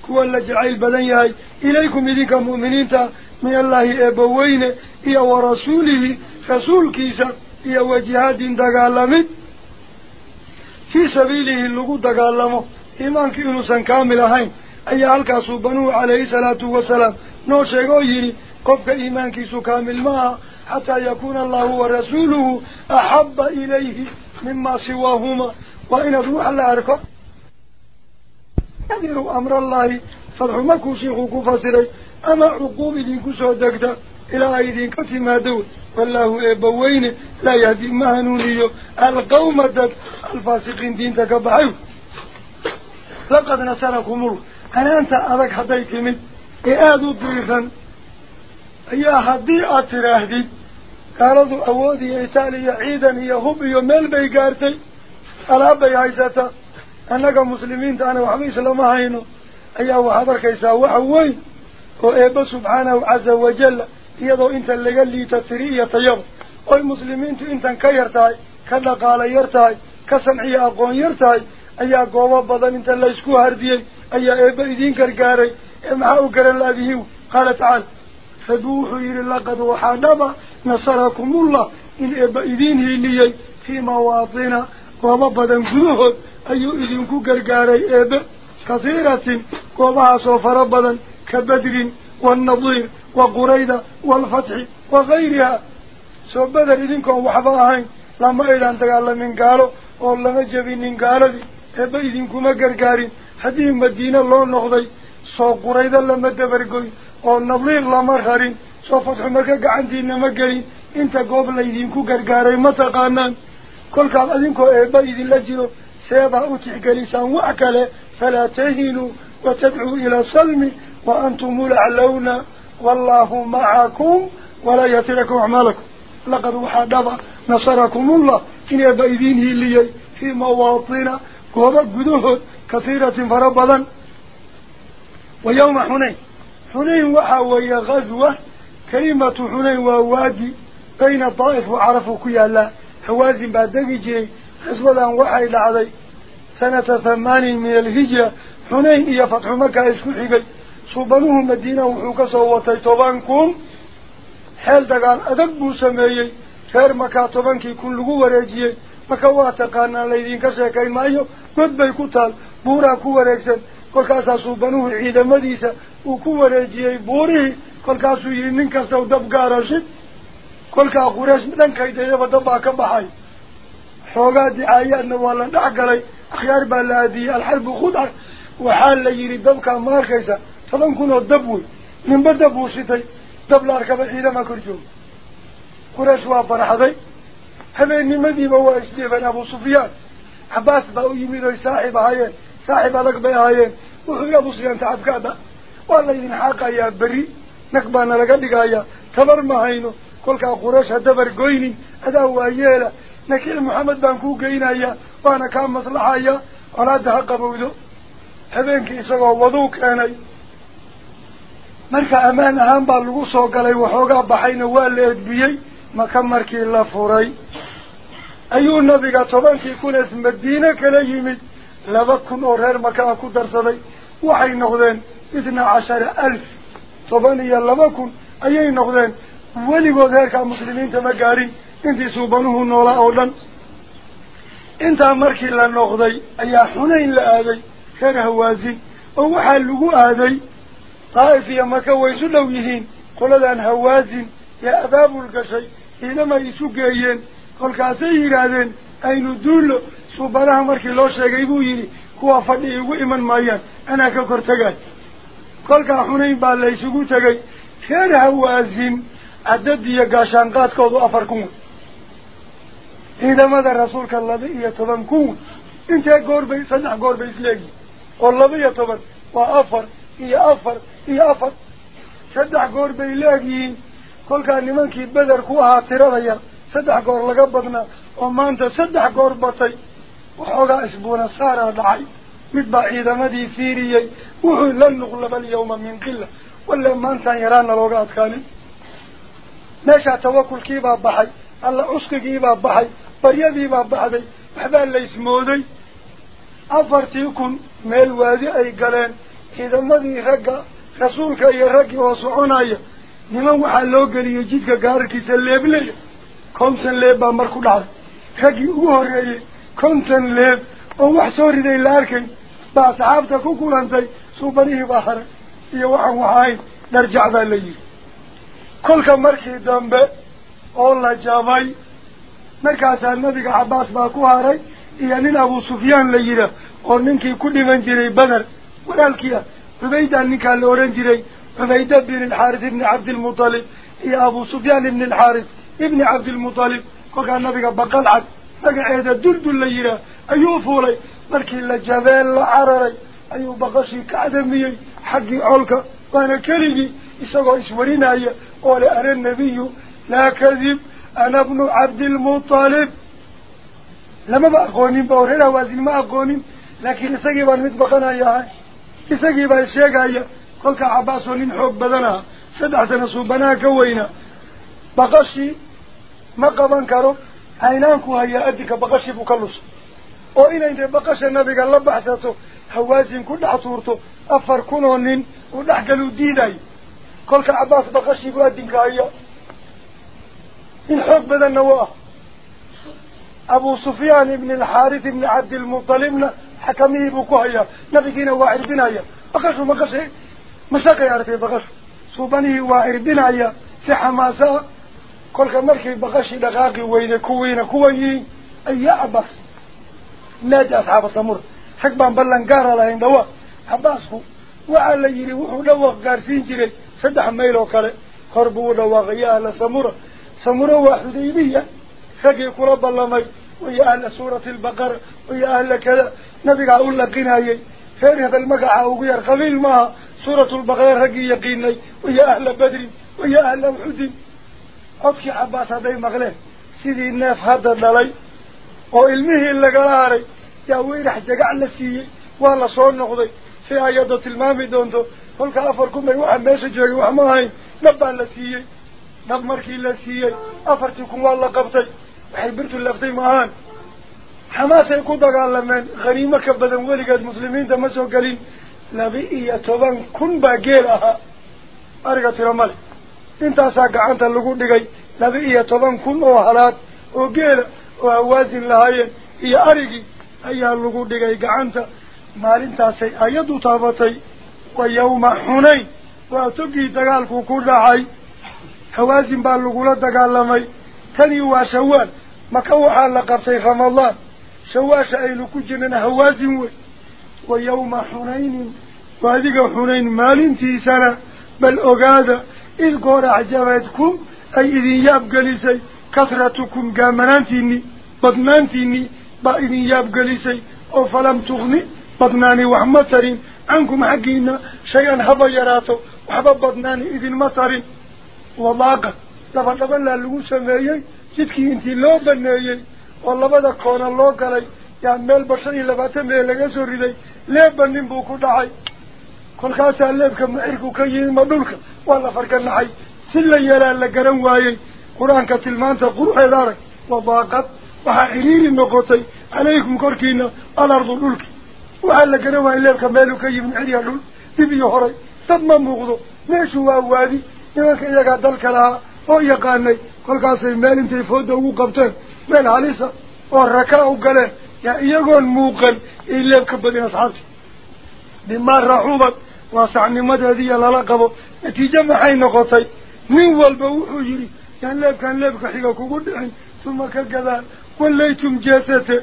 كوا اللجعيل بدن إليكم إذنك مؤمنين من الله إبوين. إيا ورسوله. رسول كيسا. إيا وجهاد دقالمين في سبيله اللقو دقالمه إيمانك إنسان كامل هين. أي هلكاسو بنو عليه الصلاة والسلام. نو شيغو يري قفك إيمانك سو كامل ما. حتى يكون الله ورسوله أحب إليه مما سواهما. وإن روح الله أركب. يدير أمر الله فالحمكو شيخو كفاسري أما عقوب دينكو سودكتا إلى أيدين كتمادون والله إبوين لا يهدي مهنونيو القوم دك الفاسقين دين تكبحيو لقد نسركم الله. أنا أنت أذك حديك من؟ إيادو ضيفا. يا هدي أتراهدي قالوا أودي إيطاليا عيدا يهب يميل بيقارتي. ألا أنك مسلمين تانا وحميس لما هينو. أيها وحضر كيسا وحوي وإبا سبحانه عز وجل يضو أنت اللي قال لي تتريه طيب أي مسلمين أنت كيرتاي كلا قال يرتاي. كسمعي أقوان يرتاي. أيها قوم بضان إنتا اللي اسكو هردي أيها إبا إذين كرقاري. إمحاو الله لابهيو قال تعال. فدوحوا إلى الله قد وحانما نصركم الله. إن إبا إذين هي في مواطنة badan gudahood ayuu idinku gargaaray eebbe kathiiratin goobahaasoo fara badan ka badrin والنظير وقريدة والفتح وغيرها سو بدر إذنكم وحباهين لما إذا انتقال من قالوا والله نجبين من قالوا هبا إذنكم قرقارين هذه مدينة الله نغضي سو قريدة لما دبرقوي والنظير لما خارين كل إذنكم هبا إذن لجلو سيبا أتحقلسان وعكله فلا تهينوا وتدعوا إلى صلمي وأنتم الأعلون والله معكم ولا يتركم أعمالكم لقد وحدب نصركم الله إن يبايدينه اللي في مواطن قوة قدوه كثيرة فربضا ويوم حنين حنين وحاوي غزوة كلمة حنين ووادي بين الطائف وعرفوا كي الله حوازن بعد جري غزوة وحي لعضي سنة ثمان من الهجرة حنين إيا فتح مكة اسكو حقل suubanuhu madiina wuxuu ka soo watay toban kun xeel dagaal adag buu sameeyey reer makaa tobankii kun lagu wareejiyey maka waa taqaanaan laydinka sheekayn maayo god bay ku taal buuraa ku wareegsan kolkaasaa suubanuhu ciidamadiisa uu ku wareejiyey buurihii kolkaasuu yihi nin kastaw dab gaara shid la dhex galay akhyaar baa la aadiyey alxarbu khudca waxaa la yidhi dabkaa ma arkaysa toban kun oo dab wey ninba dab uu shitay dab la arkaba ciidama kor jooga quraysh waa farxaday habeennimadiiba waa isdheebeen abu sufyaan cabaas baa u yimid oy saaxib ahaayeen saaxib adag bay ahaayeen wuxuu yidhi abu sufyaan tacabkaada waa laydin xaaqayaa berri nag baa nalaga dhigayaa tabar ma hayno kolkaa quraysh ha dabar goynin adaa waa yeela nakiil maxamed baan kuu geynayaa waana kaa maslaxaya colaadda ha qabowdo habeenkii isagoo waduu keenay marka ammaan ahaan baa lagu soo galay waxoogaa baxayna waa la edbiyey maka markii la furay ayuu nabiga tobankii kunees madiine kala yimid laba kun oo reer makaa ku darsaday waxay noqdeen itna cashara alf toban iyo laba kun ayay noqdeen ayaa xunayn la aaday reer hawaasin oo waxaa lagu aaday daa'if iyo maka way isu dhow yihiin qoladan hawaasin yaa abaabul gashay ciidamay isu geeyeen kolkaasay yidhaahdeen aynu duullo suubanaha markii loo sheegay buu yidhi kuwaa fadhi igu iman maayaan anaa ka kor tegaan kolkaa xunayn baa la isugu tegay reer hawaasin cadad iyo gaashaanqaadkoodu afar kun wey ciidamada rasuulka laba iyo toban kun wey intee goor bay saddex goor bay isleeyihin oo laba iyo toban waa afar iyo afar iyo afar saddex goor bay leegyihiin kolkaa nimankii beder ku ahaa tirada yar saddex goor laga badnaa oo maanta saddex goor batay waxoogaa isbuuna saaraa dhacay mid baa ciidamadii fiiriyey wuxuu lan nuqlaba alyawma min qila walla maantaan yaraana looga adkaanin baxay baryadiibaa baxday waxbaa la ismooday afartii kun meel waadi ay galeen ciidamadii ragga rasuulka iyo raggii oo soconaya niman waxaa loo geliyey jidka gaararkiisa leebleya konton leeb baa mar ku dhacday raggii ugu horreeyey konton leeb oo wax soo riday la arkay baa asxaabta ku kulantay suubanihii baa haray iyo waxaan waxahayn dharjac baa la yidhi jabay markaasaa nabiga cabbaas baa ku haray iyo nin abu sufyaan la yidhaah oo ninkii ku dhiman jiray beder walaalkii ah cubayda ninkaa la odhan jiray cubayda bin alxaaris ibni cabdilmutalib iyo abu sufyaan ibni alxaaris ibni cabdilmutalib kolkaa nabiga baqal cad magaceeda duldul la yidhaah ayuu fuulay markii la jabeen la cararay ayuu baqashii ka cadamiyey xaggii colka waana keligii إسوه إسورين أي قال أرى النبي لا كذب أنا ابن عبد المطالب لما بأقونين بأورينا وازين ما أقونين لكن إساقي بالمتبخان أيها إساقي بالشيك أيها قلت عباس ولين حب بدنا سدع سنسو بنا كوينا بقشي ما قبان كارو عينانكو هيا أدك بقشي بكلوس وإن إذا بقشي النبي قال لبحثاته هوازين كل عطورته أفركونه النين ونحقلوا ديناي دي. كل كان عباس بقش يقول الدين كايا إن حب ذا النواه أبو سفيان بن الحارث بن عبد المطلب حكمه بكوهيا كينا واحد بنايا بقشوا مقش مشاق يا رفي بقش صوبانه واحد بنايا سحماسا كل كان مركي بقش دقاقي وين كوين كوين. أي عباس. نادي أصحاب الصمر حكبان بلان قارة لهين دواه عباسه وعلى يريوحوا دواه قارسين جريه saddex mayl oo kale hor buu u dhawaaqay ya ahla samura samura waa xudaybiya raggii ويا أهل سورة البقرة ويا أهل كذا نبي أقول لك قنايي خير هذا المقع وغير قبيل ما سورة البقرة رقي يقيني ويا أهل بدر ويا أهل وحد أبكي عباس هذا مغلين سيدي الناف هذا دلي وإلمه إلا قراري يا ويرح جقع لسيي والله صور نقضي سي آيادة المامي دونتو قل كافركم يوحى ميسا جوغي وحماهي نبا لسيي نبمركي لسيي أفرتكم والله قبطي waxay birtu laftay maahaan xamaasay ku dagaalameen khaniimo ka badan weligeed muslimiinta ma soo gelin laba iyo toban kun baa geel ahaa ariga tiro male intaasaa gacanta lagu dhigay laba iyo toban kun oo halaad oo geela oo hawaasin lahaayeen iyo arigii ayaa lagu dhigay gacanta maalintaasay ayaddu taabatay ويوم حنين. وتقي دقالك كل عي حوازم بالقولة دقال لمي. كني وشوال مكوحا لقبسي خم الله شواش أي لكجنن حوازم ويوم حنين. وهذه حنين مال تيسانا. بل أغادا. إذ قول عجبتكم أي إذن يبقى لسي كثرتكم قامنانتيني بدنانتيني با يبقى لسي أو فلم تغني. بدناني وحمترين أنكم حقينا شيئا هذا يراته وحبب ابناني إذن مطر وضاقة لفضب الله اللقوسة مايي جدكي انتي لو بنايي والله بدا قونا الله قلي يا ميل بشري لفاته ميلغة زوري دي ليه بنين بوكو داعي كل خاصة الليبك مئركو كي مدولك والله فرقنا حي سلا يرى لقران وايي قرآن كتلمان تقروح دارك وضاقة وحا عليكم كوركينا الأرض الولكي وعلى قنوة إلا الكمال كي من عريا الأول دبي هري تضمن مغضو ماشوا وادي يمكن إذا دلك لها oo yaqaanay kolkaasay meel intay fooda ugu qabteen meel halisa oo rakaa u galeen yaa iyagoon muuqan ay leeb ka badin asxaabti bimaa raxubad waa sacnimadeediiya lala qabo natiijo maxay noqotay nin walba wuxuu yidhi yaan leebkaan leebka xiga kugu dhicin uma ka gadaan wallaytum jeesate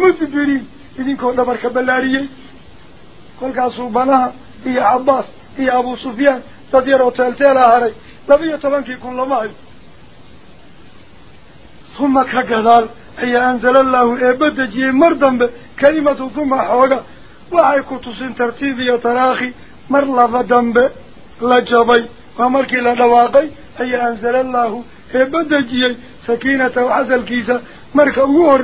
mudbiriin idinkoo dhabarka ballaariyey. Kolkaasuu banaha iyo cabbaas iyo abuu sufyaan dad yar oo teelteela haray. لبيه طبانكي يكون لماهي ثم كقدال أي أنزل الله إبدا جي مردن كلمة ثم حوغا وعي كتسين ترتيبي تراخي مر لفدن لجبي ومركي لدواقي أي أنزل الله إبدا جي سكينة وعزل كيسة مركا أوه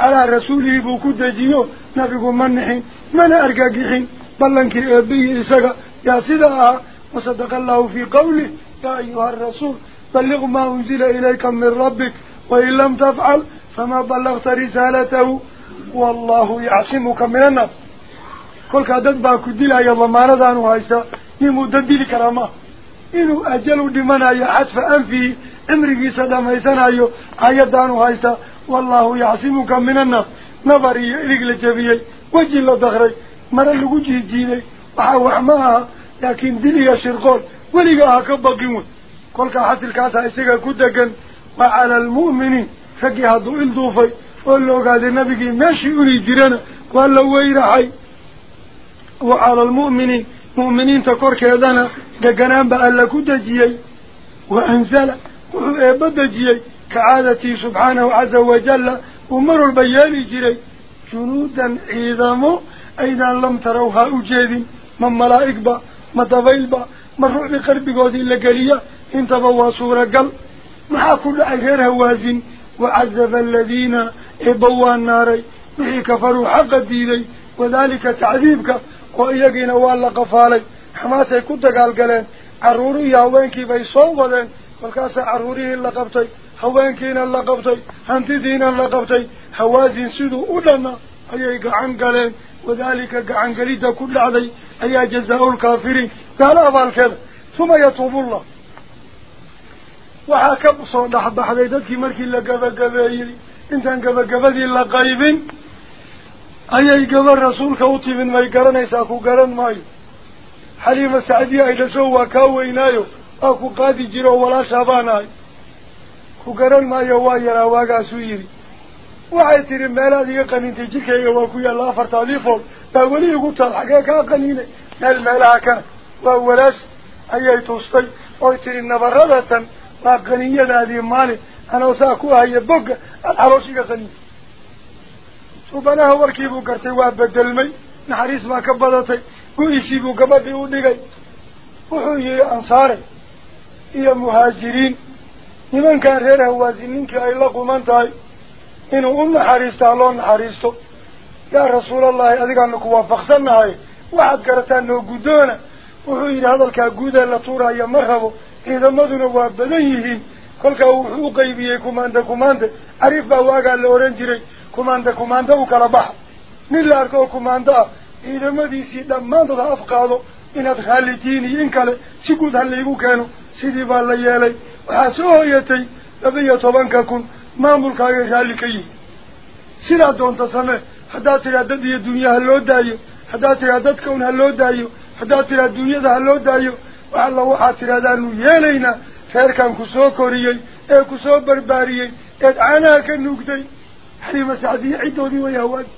على رسوله بوكو دجيو نبيكو منحين من أرقاقحين بلنكي إبيه إساقا يا سيدها وصدق الله في قوله يا أيها الرسول بلغ ما أنزل إليك من ربك وإن لم تفعل فما بلغت رسالته. والله يعصمك من الناس. كل كادت باكو ديلا يا ضمانة دانو هايسا. يمو دنديل كراما. إنو أجلو دمنا يا حتف أنفي. عمري سلام هيسان أيو آيات دانو هايسا. والله يعصمك من الناس. نظري إليك لجبيي وجه الله دغري مرة لقوجه جيني وحاوح معها لكن ديلي يا شرقول ولقاها كبقين كل حاصل كاسا إسيقا كدقن. وعلى المؤمنين فقي هدو إلدوفي. ولو قاد النبي ماشي أولي جيرنا ولا ويرحي وعلى المؤمنين مؤمنين تكور كيدانا دقنان بألا كدجيي. وأنزل وإبدجيي. كعادتي سبحانه عز وجل ومر البيان جري جنودا عظامو أيضا لم تروها أجيد من ملائك با مدبيل با مروع بقرب قوذي لقليا انتبوا صورة قل. مع كل غير هوازن وعذب الذين إبوا النار. بحي كفروا حق الديني وذلك تعذيبك. وإيقين والله قفالي. حماسي كنت قال قلين عروري هوانكي بيصوم ودين والكاس عروريه اللي قبطي. قبطي هنتدينا اللي قبطي هوازن سيدو أولنا أي قعن قلين وذلك قعن قليدا كل عضي أي جزاء الكافرين قال أبال كذا ثم يطوب الله. وحاكب صندح بحديدتك مركي لقبا قبايلي انتان قبا قبادي لقايبين أي قبا الرسول كوتي من ما يقرن يساكو قرن مايو حليم سعدية إذا سوى كاوينايو أكو قادي جيرو ولا وقرن ما يواجه رواق عسويري وعي تري مالات يقنين تجيك يواكو يلا فرطاليفو باولي يقوط الحقيقة قنينة مال مالاكا أي إيه توستي وعي تري نبرادة ما قنية هذه مالي أنا وساكوها هي بوغ الحروشيك قنين سبناه وركيبو كرتي وابد المي نحريس ما كبضتي قويسيبو كبضي ودقي وحوهي انصاري إيه مهاجرين u naxariistaa loo naxariisto yaa rasuulallahi adigaana ku waafaqsannahay waxaad garataa noo guddoona wuxuu yidhi hadalkaa guudee la tuuraya ma rabo ciidamaduna waa badan yihiin kolkaa wuxuu u qaybiyey kumaande kumaande cariif baa waagaa la oran jiray kumaande kumaande u kala baxa nin la arko oo kumaando ah ciidamadiisii dhammaantood ha afqaado inaad raallitiin iyo in kale si guud ha laygu keeno sidii baa la yeelay tidhaa dad iyo dunya ha loo daayo haddaad tidhaa dadka un ha loo daayo haddaad tidhaa dunyada ha loo daayo wax alla waxaad tidhahdaanu yeelaynaa reerkan ku soo koriyey ee ku soo barbaariyey eed caanaha ka nuugtay xaliima sacdiye ciddoodii way hawaasi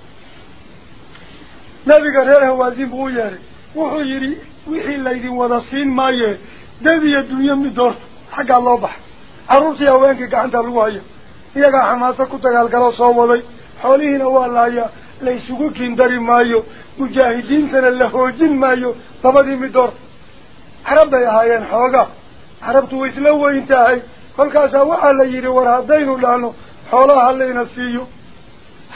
nabiga reer hawaasin buu u yeeray wuxuu yidhi wixii laydin wada siin maaye dad iyo dunyo mid doorta iyagaa xamaaso ku dagaalgaloo soo waday xoolihiina waa la hayaa la isugu kiindari maayo mujaahidiintana la hoojin maayo labadii mid doorta carab bay ahaayeen xoogaa carabtu way isla weyn tahay kolkaasaa waxaa la yidhi war haddaynu dhahno xoolaha layna siiyo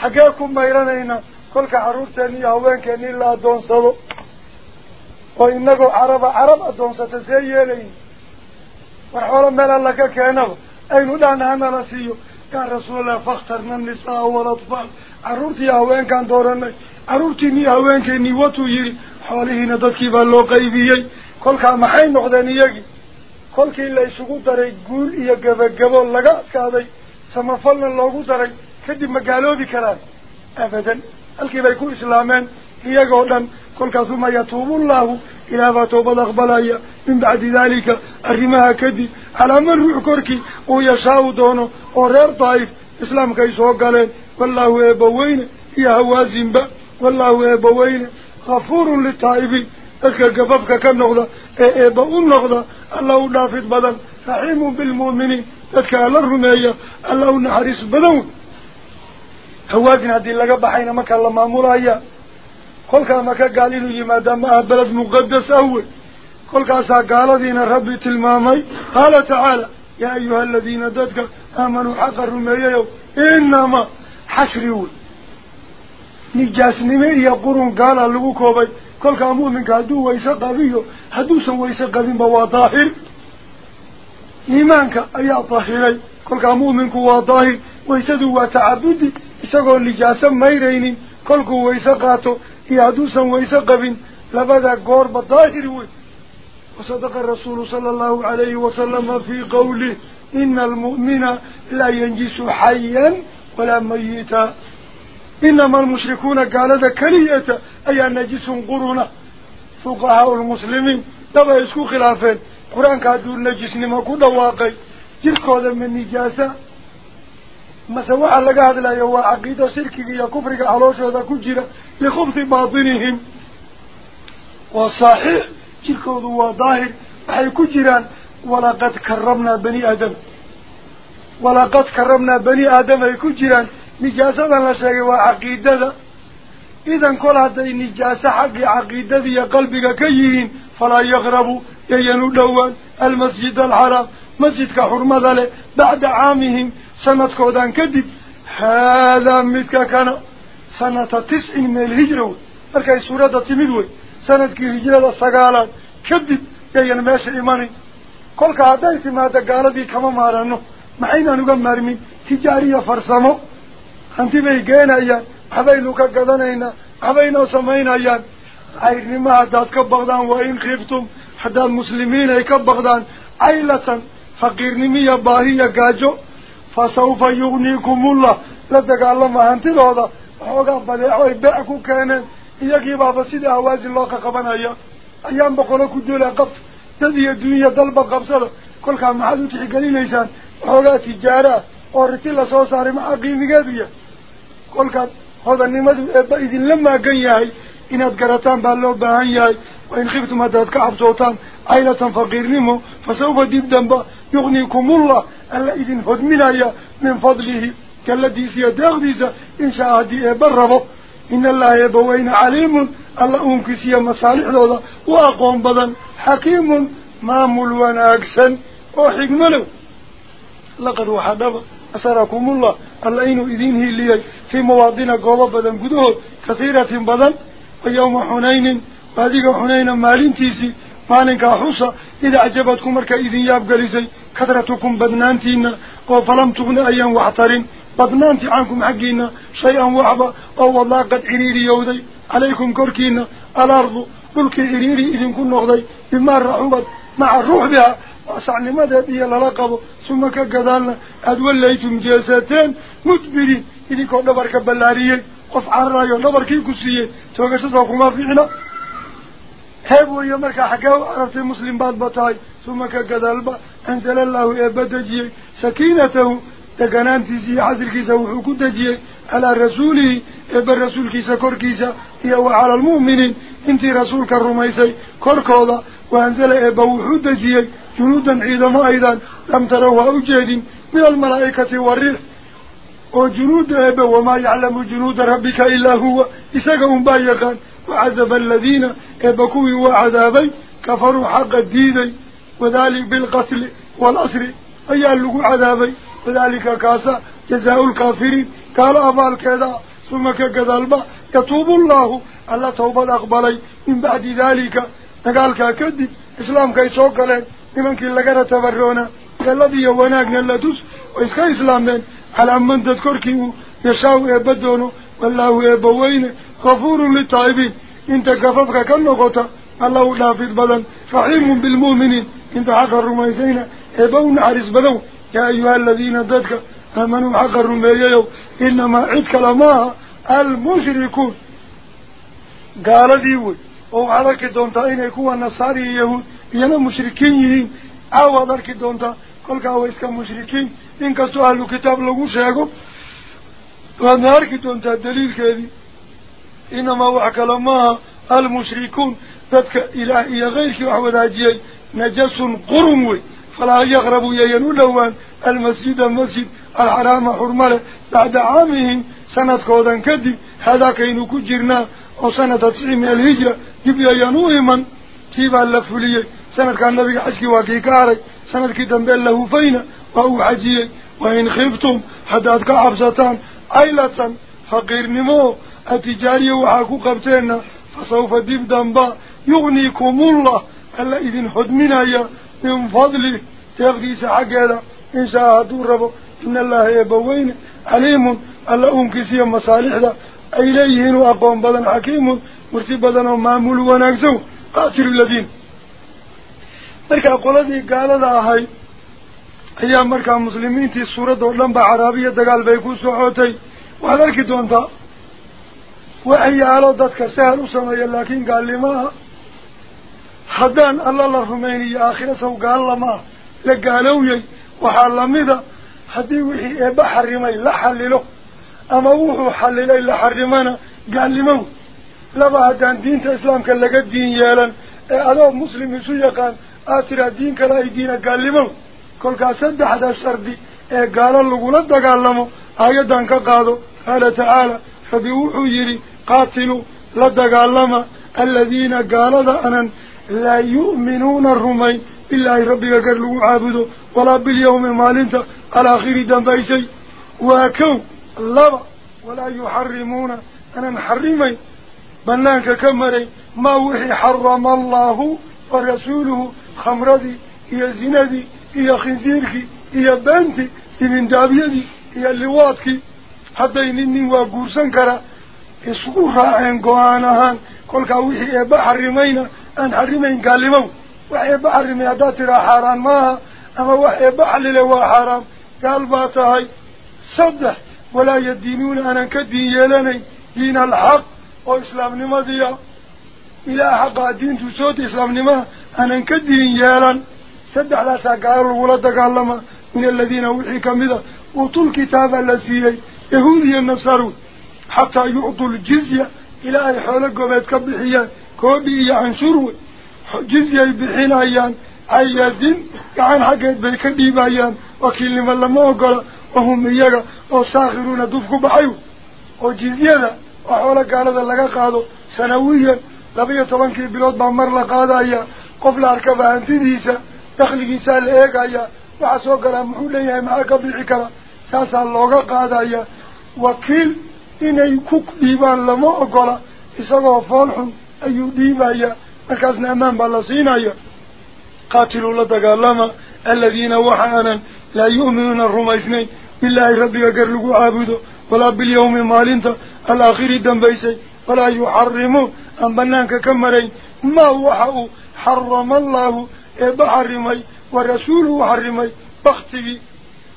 xaggee ku mayranayna kolka carruurteenni iyo haweenkeenni la addoonsado oo inagoo caraba carab addoonsata see yeelayin war xoolo meel alla ka keenaba aynu dhahna hanala siiyo yaa rasuulallah fakhtarna nisaa walatfaal carruurtii haweenkaan dooranay carruurtiinii haweenkeennii watuu yidhi xoolihiina dadkii baa loo qaybiyey kolkaa maxay noqdeen iyagii kolkii la isugu daray guul iyo gebagabo laga adkaaday samafalna loogu daray kadib ma gaaloobi karaan abadan halkii bay ku islaameen iyagoo dhan كل كثم يتوب الله إلى فتوب الأقبل من بعد ذلك أرمها كدي على من روح كركي ويشاو دونه ورير طائف إسلام كيسو قالين والله يبوين يا هوازين با والله يبوين غفور للطائبي أكا قفبك كم نغضى اي اي باون نغضى الله نافذ بدن رحيم بالمؤمنين أكا للرمية الله نحرس بدن هوازين هذه اللقبة حين كان لما مرأيه كل كما قال انه يمد ما بلد مقدس اول كل كما قال دين ربي تلمامي قال تعالى يا ايها الذين ددك امنوا حق الرميه انما حشرون نجاس نمير يقرون قال لغو كوبي كل كما مؤمن قال دو ويسا قبيو هدو سن ويسا قبين بوا ظاهر ايمانك ايا ظاهري كل كما مؤمن كوا ظاهر ويسا دو وتعبدي اشغل نجاسا ميرين كل كو ويسا قاتو iyo hadduusan wayse qabin labada goorba وصدق الرسول صلى الله عليه وسلم في قوله إن المؤمن لا ينجس حيا ولا ميتا. إنما المشركون قال ذا كلية أي نجس قرنا فقهاء المسلمين دبا يسكو خلافين. قرآن كادو النجس نما كنا واقعي جلكو ذا من نجاسة ما سواء لقاعد لا يوا عقيدة سركي يا كفر كعلاش هذا كجرا لخبث باطنهم وصحيح تلك هو ظاهر أي كجرا ولقد كرمنا بني آدم ولقد كرمنا بني آدم أي كجرا نجاسة لا شيء وعقيدة إذا كل هذا النجاسة حق عقيدة يا قلبك كيين فلا يغربوا يينو دوان المسجد الحرام مسجد كحرمة له بعد عامهم sanadkoodan kadib haadaa midka kana sanata tiscin min alhijra wey markay suuradda timid wey sanadkii hijrada sagaalaad kadib yayan meesha imanin kolka hadday timaado gaaladii kama maarano maxaynaan uga maarmin tijaariya farsamo hanti bay geenayaan waxbaynu ka gadanaynaa waxbaynoo samaynayaan cayrnimo haddaad ka baqdaan waa in khiftum haddaad muslimiin ay ka baqdaan caylatan faqiirnimiya baahiya gaajo fa sawfa yugniikumullah la dagaalama hantidooda waxoogaa badeeco ay beec ku keeneen iyagii baaba sidii hawaasin loo qaqabanaya ayaan boqolo ku duula qabta dad iyo dunya dalba qabsada kolkaa maxaad u tixgelinaysaan waxoogaa tijaaro ah oo riti lasoo saaray maxaa qiimigeedu yahay kolkaad hodannimadu eebba idinla maagan yahay inaad garataan baa loo baahan yahay wain khiftum haddaad ka cabsootaan caylatan faqiirnimo fa sawfa dib damba ألا إذن فضمنا من فضله كالذي سيده ديسا إن شاء هديه بربه. إن الله يبوين عليم. الله أنكسي مصالح له وأقوم بدا حكيم ما ملوان وناكسا وحكم له. لقد وحدب أسركم الله. ألا إنه إذنه لي في مواضينا قوة بدا قدوه. كثيرة بدا ويوم حنين. وهذه حنين مالين تيسي. فانك كحوصة إذا أجبتكم ركا إذن يابقى لسي كثرتكم بدنانتين أو فلم تغن أي وعطر بدنانتي عنكم حقينا شيئا وعبا أو والله قد إريري يوزي عليكم كركينا الأرض. قلك إريري إذن كن نغضي بما الرعوبة مع الروح بها. واسع لماذا هذه اللقب ثم كقدان أدوليتم جلساتين مدبرين. إذن كن نبرك بلاريين. قف عن رأيه نبرك يكسيين توقف ما فينا. هيبوا يا مركا حقاو. عرفت المسلم بعد بطاي. ثم كقدالبا أنزل الله يبدجي سكينته تقنان تزي عزل كيسا وحوكو تجي على رسوله يبا الرسول كيسا كور كيسا يو على المؤمنين انت رسولك الرميسي كور كولا وأنزل يبا وحوكو تجي جنودا عيدما أيضا لم تروا أوجهد من الملائكة والريح. وجنود يبا وما يعلم جنود ربك إلا هو إساقا مبايقا وعذب الذين يبكوا وعذابي كفروا حق الديني وذلك بالقتل والأسر أي اللقو عذابي. وذلك كاسا. جزاء الكافرين. قال أفعل كذا. ثم كذلبا يتوب الله. ألا توبة أقبالي من بعد ذلك. نقال كذب إسلام كي سوكالين لمن كي لقرة تبرونا الذي يواناقنا اللدوس وإسكا إسلامين على من تذكر تذكركم يشاو إبدون والله إبوين غفور للطائبين إنت كففك كالنقطة الله لا في البلد بالمؤمنين. انت حق الرميسين. ابون عرس بلو يا أيها الذين ضدك آمنوا حق الرميسين. إنما عدك لما المشركون. قال ديوي أو عدك دونتا اين يكون النصاري يهود ينا مشركين أو عدك دونتا قل كأو اسكا مشركين. انك سؤال الكتاب لغو شاكو وأنا عدك دونتا دليل كذي. إنما وعك لما المشركون. ذاتك إلهي غيرك وحوذ عجيه نجس قرموي فلا يغرب ينولوان المسجد المسجد الحرام حرمال بعد عامهم سنة قودا كدي. هذا كين كجرنا. أو سنة تسعيم الهجرة. تبيا ينوهما تيبا اللفلية. سنة كان نبي عشكي واكي كاري. سنة كتن بي الله فينا. وهو حجي وإن خفتم حداد كعبزتان. عيلة فقير نمو. التجاري وحاكو قبتين فسوف ديب دنبا. يغنيكم الله. ألا إذن حدمنا يا من فضله تغذيس حقه إن شاهدوا ربه إن الله يبوين عليم. ألا أنكسي مصالح إليهن وأقوم بذن حكيم. مرتب بذن ومعمول ونقزو قاتل الذين. مركا قولتني قال هاي هي مركا مسلمين تي سورة دولان بعرابية دقال بيكون سعوتي. وهذا الكتون تا وهي على ضدك سهل وصمي لكن قال لي ماها حدان الله الرميني آخر سوق الله ما لقالوا علما وحال وحلمدا حدي وحي بحر رمي لحل له أما وحو حل لي لحر رمانا قال لي مو بعد عن دين الإسلام كان قد دين يالا أدو مسلم يسويا كان آترى دين كلا يدين قال لي مو كل قاسد حدا شردي قال له قلت قال لهم آيادا كقادو قال تعالى فبيوحو يري قاتلوا لا قال لما الذين قالوا أنا لا يؤمنون الرمي. إلا ربك له عابده ولا باليوم مالنت على خير دنباي شيء. وكو لبا ولا يحرمون. أنا نحرمي بناك كمري. ما وحي حرم الله ورسوله. خمردي يا زندي يا خنزيرك يا بنتي يا من دابيدي هي اللواتك حتى ينني وقرسنكرا يسقوها عن قوانها. كل كويه بحر مينه أن حرمين قال قالوا وحي بحرمي أداتنا حرام ما أما وحي بحل له حرام. قال باتهاي صدح. ولا يدينون أنا كدين يلني. دين الحق. وإسلام نمضي إلى حق الدين تسوت إسلام نمضي أنا كدين يلن. صدح لا ساقار الولادة قال من الذين وحي كمذا. وطو الكتاب الذي يهودي النصر حتى يعطوا الجزية. إلى أي حولك وبيت كبحيان bixinayaan cayadin gacan xaggeed bay ka dhiibayaan wakiilnimo lama ogola wahum iyaga oo saakhiruuna duf ku baxay oo jizyada oo xoolo gaalada laga qaado sanawiyan laba iyo tobankii bilood baa mar la qaadaya qof la arkaba hantidiisa dakligiisaa la eegaya waxaa soo galaa muxuu leeyahay maxaa ka bixi kara saasaa looga qaadaya wakiil inay ku dhiibaan lama ogola isagoo xun أيو ديبا يا مركزنا أمام بلسينا يا قاتلوا لدقالما الذين وحانا لا يؤمنون الرميسنين بالله ربي أقرلقوا عابدوا ولا باليوم مالينتا الأخير الدنبايسي ولا يحرموا أن بنانك كمرين. ما وحاو حرم الله إبا حرمي ورسوله حرمي. بختي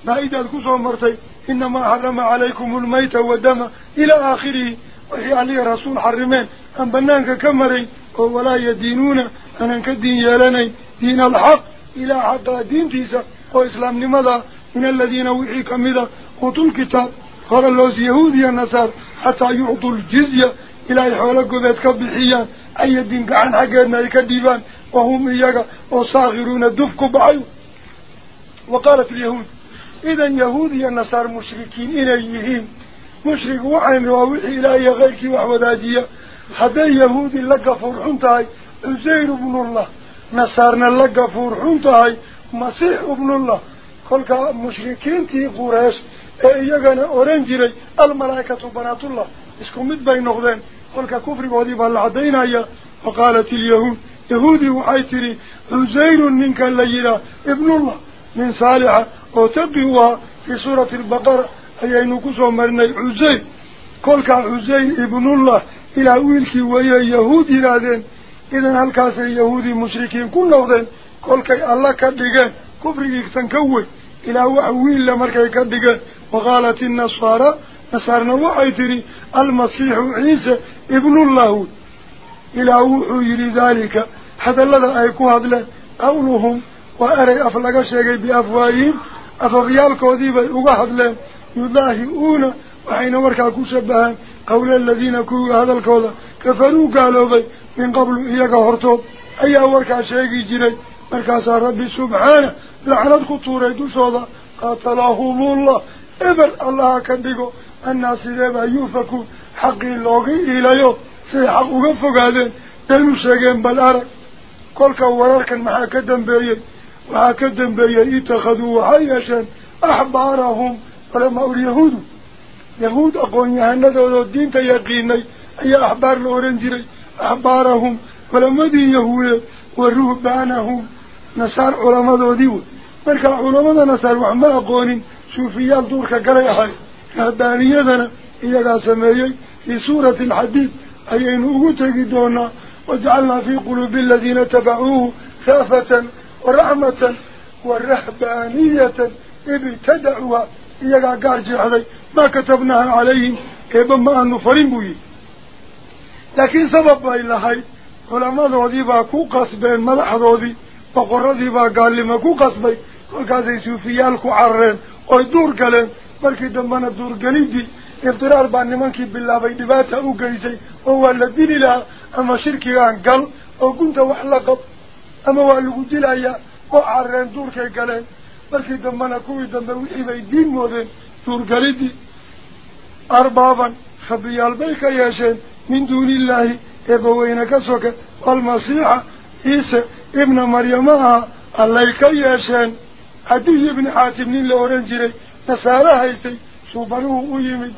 ما إذا مرتين إنما حرم عليكم الميت والدم إلى آخره. وحي عليه رسول حرمين. أن بنانك كمري هو لا يدينون. أنك الدين يالني دين الحق. إلى حق دين تيسا وإسلام لماذا؟ من الذين وحي كمذا. قطوا الكتاب. قال الله يهودي النصار حتى يعطوا الجزية. إلى حولك وذاتك بحيان أي الدين عن حق مالك الديبان وهم إياك. وصاغرون دفك بعيو وقالت اليهود. إذا يهودي النصار مشركين إليهين. مشرك وعين روحي إلى يغيرك وحوداجية حتى يهودي لقى فرحنتهي عزير ابن الله. نصارنا لقى فرحنتهي مسيح ابن الله. كل مشركين تي قراش ايقان اورنجري الملائكة بنات الله. اسكم مد بين نغذين. كل كفر بودي بالعدين ايا وقالت اليهود. يهودي وعيتري. عزير منك الليلة. ابن الله. من صالحة. وتبهوها في سورة البقرة. Ayaynu kusoo marnay cuseyr kolkaa cuseyr ibnullah ilaa wiilkii weeye yahuud yidhaahdeen idan halkaasay yahuudii mushrikiin ku noqdeen kolkay alla ka dhigeen kufrigii tan ka weyn ilaa wax wiilla markay ka dhigeen waqaalat innasaara nasaarna waxay tidhi almasiixu ciise ibnullah wey ilaa wuxuu yidhi daalika hadallada ay ku hadleen qawluhum waa erey af laga sheegay biafwaayihim afafyaalkoodiibay uga hadleen يلاهئون وحين مركا كشبها قول الذين كوا هذا الكوضة كفروا قالوا بي من قبل إياك هرتوب أي أوركا شيقي جيني مركا سار ربي سبحانه. لعنات خطورة دوشوضة قاتلهم الله. إبر الله كان بيقو. الناس ديبا يوفكوا حقي اللوغي إليو سيحق وقفوا قادين. دينو شيقين بالأرق كل كوراركا محا كدن بيين. وحا كدن بيين. اتخذوا وحيشا أحبارهم. ولما أولي يهود. يهود أقول يهند الدين تيقيني. أي أحبار لورنجري أحبارهم. ولما دي يهود والرهبانهم نصار علماء ذو مالك العلماء نصار وعما أقول. شوفيات دورك قريحة أهدانية ذنا إياك أسميه في سورة الحديد. أي إنه تجدونا. وجعلنا في قلوب الذين تبعوه خافة ورحمة والرهبانية ابتدعوا jeexday maa katabnaaha calayhim eeba ma aanu farin buu yihi laakiin sabab bay lahayd culamadoodii baa ku qasbeen madaxdoodii boqoradii baa gaalnimo ku qasbay kolkaasay suufiyaal ku carareen oy duur galeen markii dambena duurgelidii iftiraar baa nimankii bilaabay dhibaata u geysay oo waa la dili lahaa ama shirkigaan gal oo gunta wax la qab ama waa lagu dilayaa oo carareen duurkay galeen arbaaban rabbiyaal bay ka yeesheen min duuni illaahi eebbaweyne ka soka walmasiixa ciise ibna maryama aha allay ka yeesheen cadiy ibni xaatim nin la oran jiray nasaare haystay suubanuhu u yimid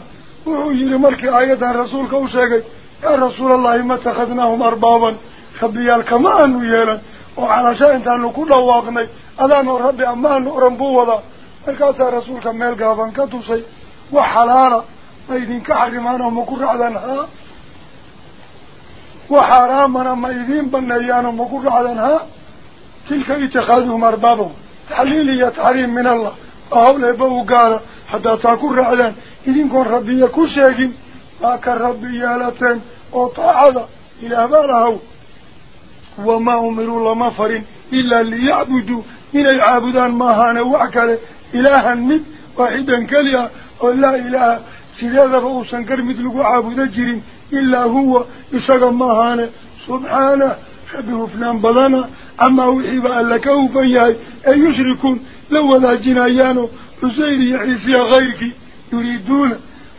wuxuu yihi markii aayaddan rasuulka u sheegay yaa rasuulallahi ma takhadnaahum arbaaban rabbiyaal kama aanu yeelan وعلى شأن تانو كله واغمي أذانو ربي أمانو رنبو وضا مركاسا رسولك ميلقى بانكاتو سي وحلالا ميدين كحرمانا ومكر عدنها وحرامنا ميدين بنيانا ومكر عدنها تلك اتخاذهم أربابهم تحليل يتحريم من الله أهول إبوه قال حتى تاكر عدن إذن كون ربي يكون شاكي ما كان ربي يالتين وطاعدا إلى ما لهو وما أمروا لمفر إلا ليعبدوا. من العابدان ما هان وعكال إلها مد واحدا كليا. ولا إله. سيدا رؤوسا كرمد لقو عابد جرين إلا هو إساق ما هان. سبحانه. حبه فلان بضانا أما وحيبا لكه أوفياي أن يشركون؟ لو لا جنايانو حسين يحرسي غيرك. يريدون.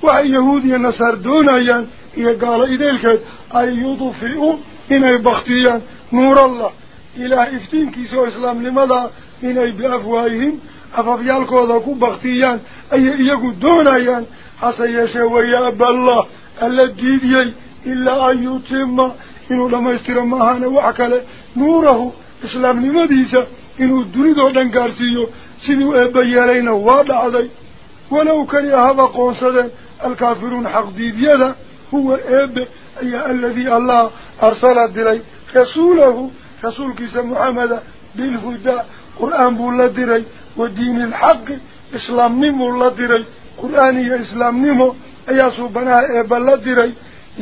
وعن يهودي النصار دونايان يقال إذلك أي يضفئوا إن البختية نور الله. إلى إفتين كيسو إسلام لماذا؟ إن بأفواههم. أففيالكو ذاكو بختية أي إيقو دونايا. حسا يشوى يا أبا الله. ألا الديدي إلا أن يتم. إنو لما استرمهان وعكال نوره. إسلام لماذيسا إنو الدريدو دنكارسيو سنو أبا يالينا وابع ذي ولو كان هذا قوصدا الكافرون حق ديديا هو أبا أي الذي الله أرسل دلي رسوله رسول كيس محمد بالهدى قرآن بولا دلي ودين الحق إسلام نمو الله دلي قرآن يا إسلام نمو أي سبنا إبا الله دلي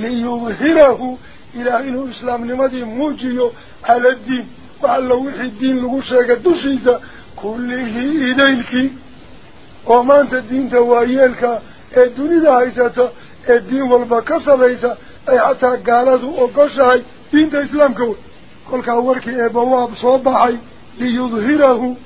ليظهره إلى إنه إسلام نمدي موجيو على الدين. وعلى وحي الدين لغشاك دوسيسا كله إليك. ومانت الدين توائيالك الدنيا هايساتا الدين والبكسة هايساتا ay xataa gaaladu ogoshahay diinta islaamka wey kolkaa warkii eebba waa soo baxay liyudhirahu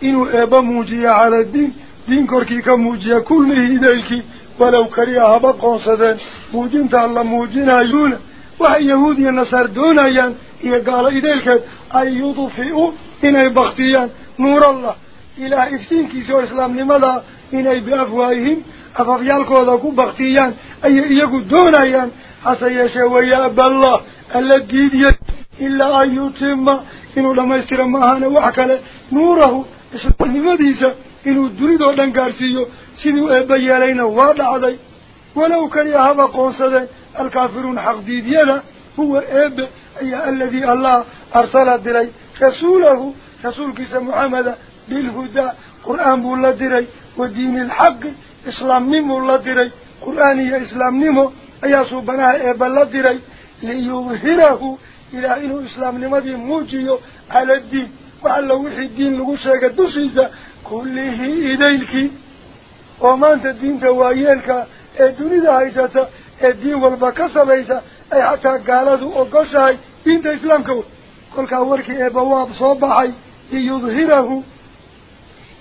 inuu eebba muujiya cala diin diin korkii ka muujiya kullihii idaylkii walow kariya haba qoonsadeen muujintaa la muujinayuuna waxay yahuud iyo nasaar doonayaan iyo gaalo ideelkeed an yudfi'uu inay baktiyaan nuurallah ilaah iftiinkiisa oo islaamnimadaa inay biafwaahihim أفضيالك وذاكو بغتيان أي إيكو دونيان حسا يشوى أبا الله الذي إلا أن يتم إنو لما يسترمهان وحكال نوره إسلامه مديسة إنو دريدو دنكارسيو سنو أبايا لينا وادع دي ولو كان يهابا قوصة الكافرون حق ديديانا هو أب أي الذي الله أرسل دلي رسوله رسول كيسا محمد بالهدى قرآن بولا دلي ودين الحق diray qur-aan iyo islaamnimo ayaa suubanaha eebba la diray liyudhirahu ilaah inuu islaamnimadii muujiyo cala diin wax alla wixii diin lagu sheegay dushiisa kullihii idaylkii oo maanta diinta waayeelka ee dunida haysata ee diin walba ka sabaysa ay xataa gaaladu ogoshahay diinta islaamka wey kolkaa warkii eebba waab soo baxay liyudhirahu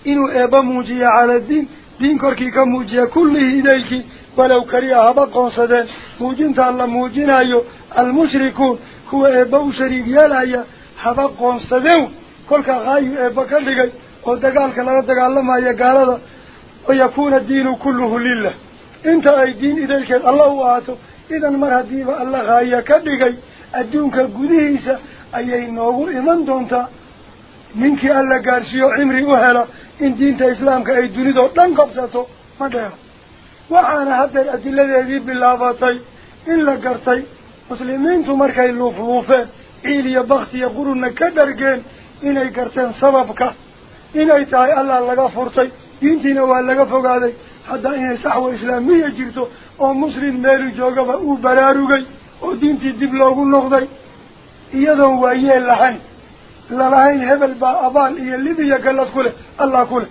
inuu eebba muujiya cala diin diin korkii ka muujiya kullihii idaylkii walow keliya haba qoonsadeen muujintaa la muujinayo almushrikuun kuwa eebba u shariig yeelaya haba qoonsadeen kolkaa haayu eebba ka dhigay oo dagaalka lala dagaalamaya gaalada wayakuuna diinu kulluhu lilah inta ay diin idaylkeed alla u ahaato idan mar haddiiba alla haaya ka dhigay adduunka in diinta islaamka ay dunidoo dhan qabsato ma dheero waxaana haddeer adiladeedii bilaabatay in la gartay muslimiintu markay luufluufeen ciil iyo bakti iyo qurunna ka dhargeen inay garteen sababka inay tahay allah laga furtay diintiina waa laga fogaaday hadda inay saxwa islaamiya jirto oo muslim meelu joogaba uu baraarugay oo diintii dib loogu noqday iyadoon waa yeel lahayn gallad ku leh allah ku leh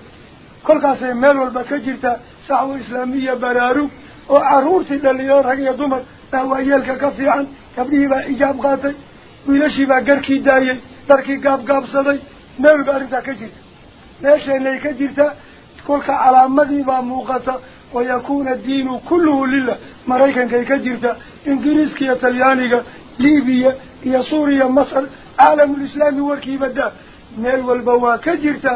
kolkaasay meel walba ka jirtaa saxwa islaamiya baraarug oo carruurtii dhalinyaro rag iyo dumar baa waayeelka ka fiican gabdhihii baa xijaab qaatay wiilashii baa garkii daayey darkii gaabgaabsaday meel walba arrintaa ka jirta meesheenay ka jirtaa kolka calaamadii baa muuqata wayakuuna diinu kulluhu lilah maraykankay ka jirta ingiriiska iyo talyaaniga libiya يا سوريا مصر عالم الإسلام وكيف بدأ نال والبوا كجرت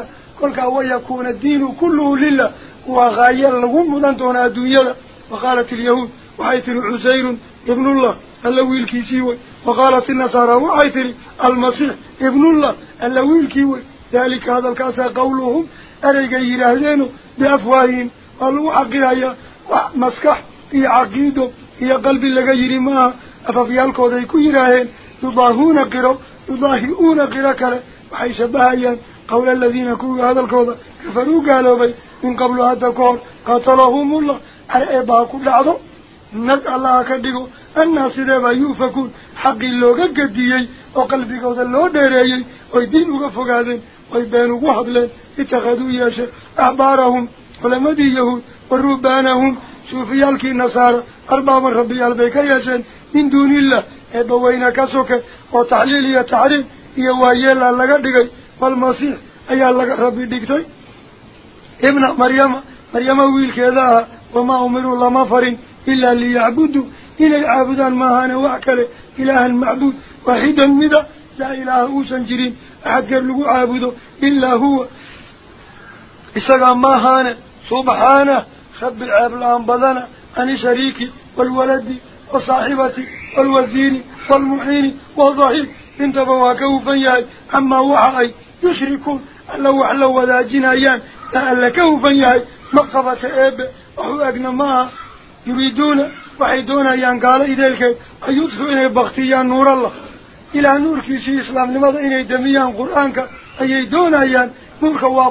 كل كوا يكون الدين كله لله. وغير لهم أن دون الدنيا. وقالت اليهود وعيت العزير ابن الله اللوي الكيسي وقالت النصارى وعيت المسيح ابن الله اللوي الكيوي. ذلك هذا الكاسا قولهم أريق يرهدين بأفواهين قالوا عقيايا ومسكح في عقيده في قلب اللقاء ما. أففي الكوذي كيرهين. يضاهون قرى يضاهئون قرى كرى وحيش بهايا قول الذين كوا هذا الكوضة كفروا قالوا بي من قبل هذا الكوضة قتلهم الله. على إباء كل عضو نك الله كدقوا الناس دابا يوفكون. حق اللوغة قديي. وقلبي وذا اللوغة ديريي. ويدينوا فقادين. ويبانوا وحضلين اتخذوا ياشا أحبارهم. ولمدي يهود والربانهم شوفي يالكي النصارى أربع من ربي يالبيك من دون الله. أبوينا كسوك وتحليل يتعلم يوهيال اللغة ديكي والمسيح أي اللغة ربي ديكتوي ابن مريم مريم ويل كذا وما أمروا لما فرين. إلا ليعبدوا إلا عبدان ماهان وعكلي إله المعبود وحيدا مدى لا إله أوسنجرين أحد له عابده إلا هو. السلام ما هان. سبحانه خب العبلان بذنه أني شريكي والولدي. وصاحبتي والوزين والمحين والظهير انت بواكه فنياي أما وحقي يشركون. ألا وحلا ولا جنايان. ألا كه فنياي مقفة إيب أحو أقنا ما يريدون. وعيدون أيان قال إذلك أيضفوا إلي بغتيان نور الله. إلى نور كيسي إسلام. لماذا إلي دميان قرآنك؟ أيضون أيان. نور كوا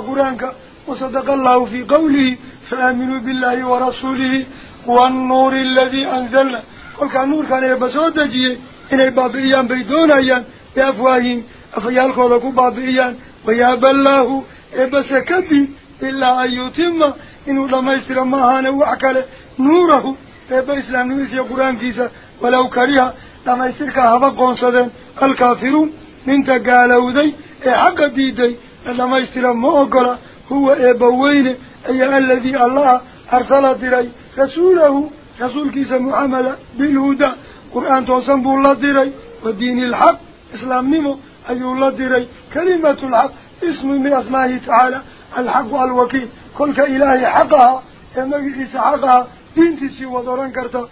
وصدق الله في قوله فآمنوا بالله ورسوله والنور الذي أنزلنا كل كان نور كان يبصر دجية إن البابيان بيدون أيان يافواهين أفيال خلقوا بابيان ويا بالله يبصر كبي إلا أيوتما إنه لما يصير ما هانه وعكله نوره يبصر إسلام نويس يا قرآن كيسا ولو كريها لما يصير كهوا قنصدن الكافرون من تقالوا ذي حق دي ذي لما يصير ما أقوله هو يبوينه أي الذي الله أرسل دري رسوله رسول كيس معاملة بالهدى. قرآن توصن بو الله ديري. ودين الحق. إسلام نمو. أيو الله ديري. كلمة الحق. اسم من أسماه تعالى. الحق والوكيل. كلك إلهي حقها. إما كيس حقها. دين تسي ودوران كرتا.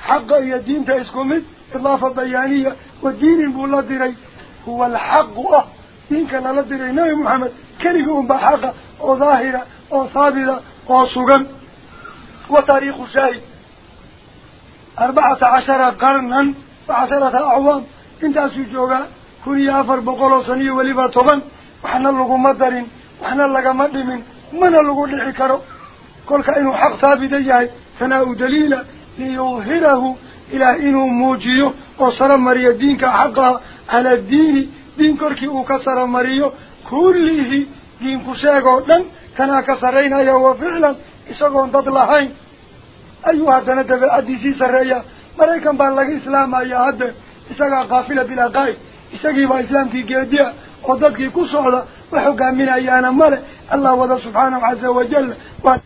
حق هي الدين تأسكمت. إضافة بيانية. ودين الله ديري. هو الحق. أه. دين كان الله ديري. نبي محمد. كلمة بحقها وظاهرة وصابرة وصغن وطريق شاهد oo daahira oo haabida oo sugan wa taariikhu shaahid arbacata cashara qarnan wa casharata acwaam intaasuu joogaa kun iyo afar boqol oo san iyo weliba toban waxna laguma darin waxna lagama dhimin mana lagu dhici karo kolka inuu xaq haabida yahay tanaa u daliila liyudhirahu ilaah inuu muujiyo oo saromariyo diinka xaqaha cala أيها دنا دب الأديسي سريعة مريكم بالله إسلام يا هاد إسقى قافلة بلا قاي. إسقى وإسلام في جديا قدرت كي كسر الله وحكم من الله وذا سبحانه عز وجل. وات...